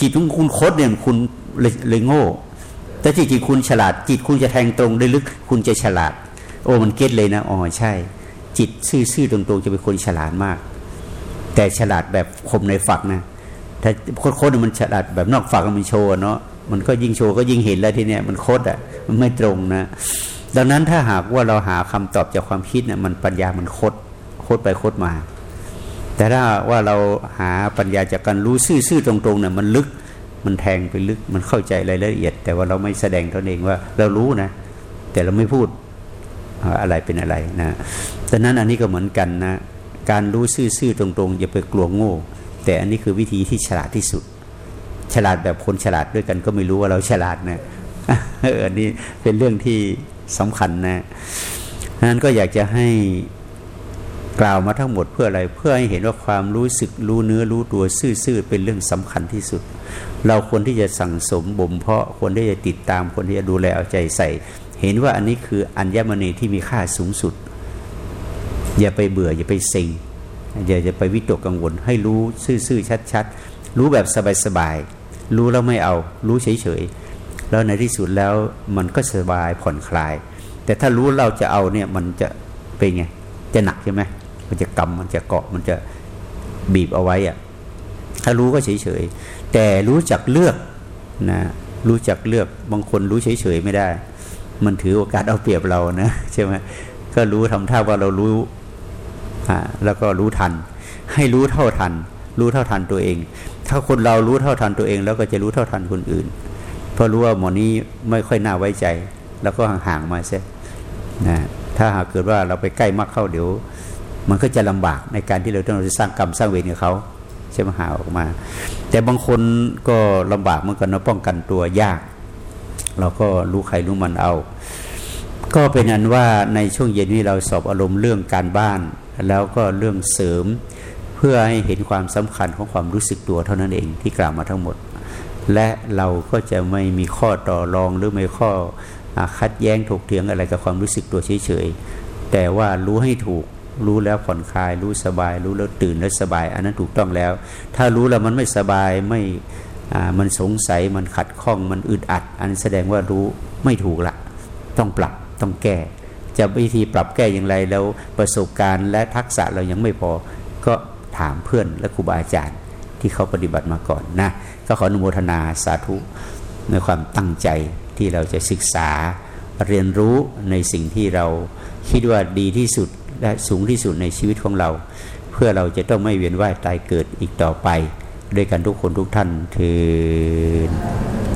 จิตของคุณคดเนี่ยคุณเลยเลยโง่ แต่ที่จิตคุณฉลาด จิตคุณจะแทงตรงได้ลึก คุณจะฉลาด โอ้มันเก็ตเลยนะอ๋อใช่ จิตซื่อๆตรงๆจะเป็นคนฉลาดมาก แต่ฉลาดแบบคมในฝักนะ ถ้าโคตรๆมันฉลาดแบบนอกฝักมันโชว์เนาะมันก็ยิ่งโชว์ก็ยิ่งเห็นแล้วทีเนี้ยมันโคตรอะมันไม่ตรงนะ ดังนั้นถ้าหากว่าเราหาคำตอบจากความคิดเนี่ยมันปัญญามันโคดคดไปโคดมา แต่ถ้าว่าเราหาปัญญาจากการรู้ซื่อๆตรงๆเนี่ยมันลึกมันแทงไปลึกมันเข้าใจรายละเอียด แต่ว่าเราไม่แสดงตนเองว่าเรารู้นะ แต่เราไม่พูดอะไรเป็นอะไรนะดังนั้นอันนี้ก็เหมือนกันนะ การรู้ซื่อๆตรงๆอย่าไปกลัวโง่ แต่อันนี้คือวิธีที่ฉลาดที่สุด ฉลาดแบบคนฉลาดด้วยกันก็ไม่รู้ว่าเราฉลาดนะอันนี้เป็นเรื่องที่สำคัญนะนั้นก็อยากจะให้กล่าวมาทั้งหมดเพื่ออะไรเพื่อให้เห็นว่าความรู้สึกรู้เนื้อรู้ตัวซื่อๆเป็นเรื่องสำคัญที่สุด เราควรที่จะสั่งสมบ่มเพาะควรที่จะติดตามควรที่จะดูแลเอาใจใส่ เห็นว่าอันนี้คืออัญญมณีที่มีค่าสูงสุด อย่าไปเบื่ออย่าไปเซ็ง อย่าจะไปวิตกกังวล ให้รู้ซื่อๆชัดๆ รู้แบบสบายๆ รู้แล้วไม่เอา รู้เฉยๆ แล้วในที่สุดแล้วมันก็สบายผ่อนคลาย แต่ถ้ารู้เราจะเอาเนี่ยมันจะเป็นไง จะหนักใช่ไหมมันจะกำมันจะเกาะมันจะบีบเอาไว้อะถ้ารู้ก็เฉยๆ แต่รู้จักเลือกนะรู้จักเลือกบางคนรู้เฉยๆไม่ได้ มันถือโอกาสเอาเปรียบเรานะใช่ไหมก็รู้ทำท่าว่าเรารู้ แล้วก็รู้ทัน ให้รู้เท่าทัน รู้เท่าทันตัวเอง ถ้าคนเรารู้เท่าทันตัวเอง แล้วก็จะรู้เท่าทันคนอื่น เพราะรู้ว่าหมอนี้ไม่ค่อยน่าไว้ใจ แล้วก็ห่างๆมาเสียนะถ้าหากเกิดว่าเราไปใกล้มากเข้าเดี๋ยว มันก็จะลำบากในการที่เราต้องสร้างกรรมสร้างเวรกับเขาใช่ไหมหาออกมา แต่บางคนก็ลำบากเหมือนกันนะป้องกันตัวยาก เราก็รู้ใครรู้มันเอา ก็เป็นอันว่าในช่วงเย็นนี้เราสอบอารมณ์เรื่องการบ้าน แล้วก็เรื่องเสริม เพื่อให้เห็นความสำคัญของความรู้สึกตัวเท่านั้นเองที่กล่าวมาทั้งหมด และเราก็จะไม่มีข้อต่อรองหรือไม่ข้อคัดแย้งถกเถียงอะไรกับความรู้สึกตัวเฉยๆแต่ว่ารู้ให้ถูกรู้แล้วผ่อนคลาย รู้สบาย รู้แล้วตื่นแล้วสบาย อันนั้นถูกต้องแล้ว ถ้ารู้แล้วมันไม่สบายไม่มันสงสัยมันขัดข้องมันอึดอัด อันแสดงว่ารู้ไม่ถูกละ ต้องปรับต้องแก้ จะวิธีปรับแก้อย่างไรแล้วประสบการณ์และทักษะเรายังไม่พอ ก็ถามเพื่อนและครูบาอาจารย์ที่เขาปฏิบัติมาก่อนนะก็ขออนุโมทนาสาธุในความตั้งใจที่เราจะศึกษาเรียนรู้ในสิ่งที่เราคิดว่าดีที่สุดและสูงที่สุดในชีวิตของเรา เพื่อเราจะต้องไม่เวียนว่ายตายเกิดอีกต่อไป ด้วยกันทุกคนทุกท่านเทอ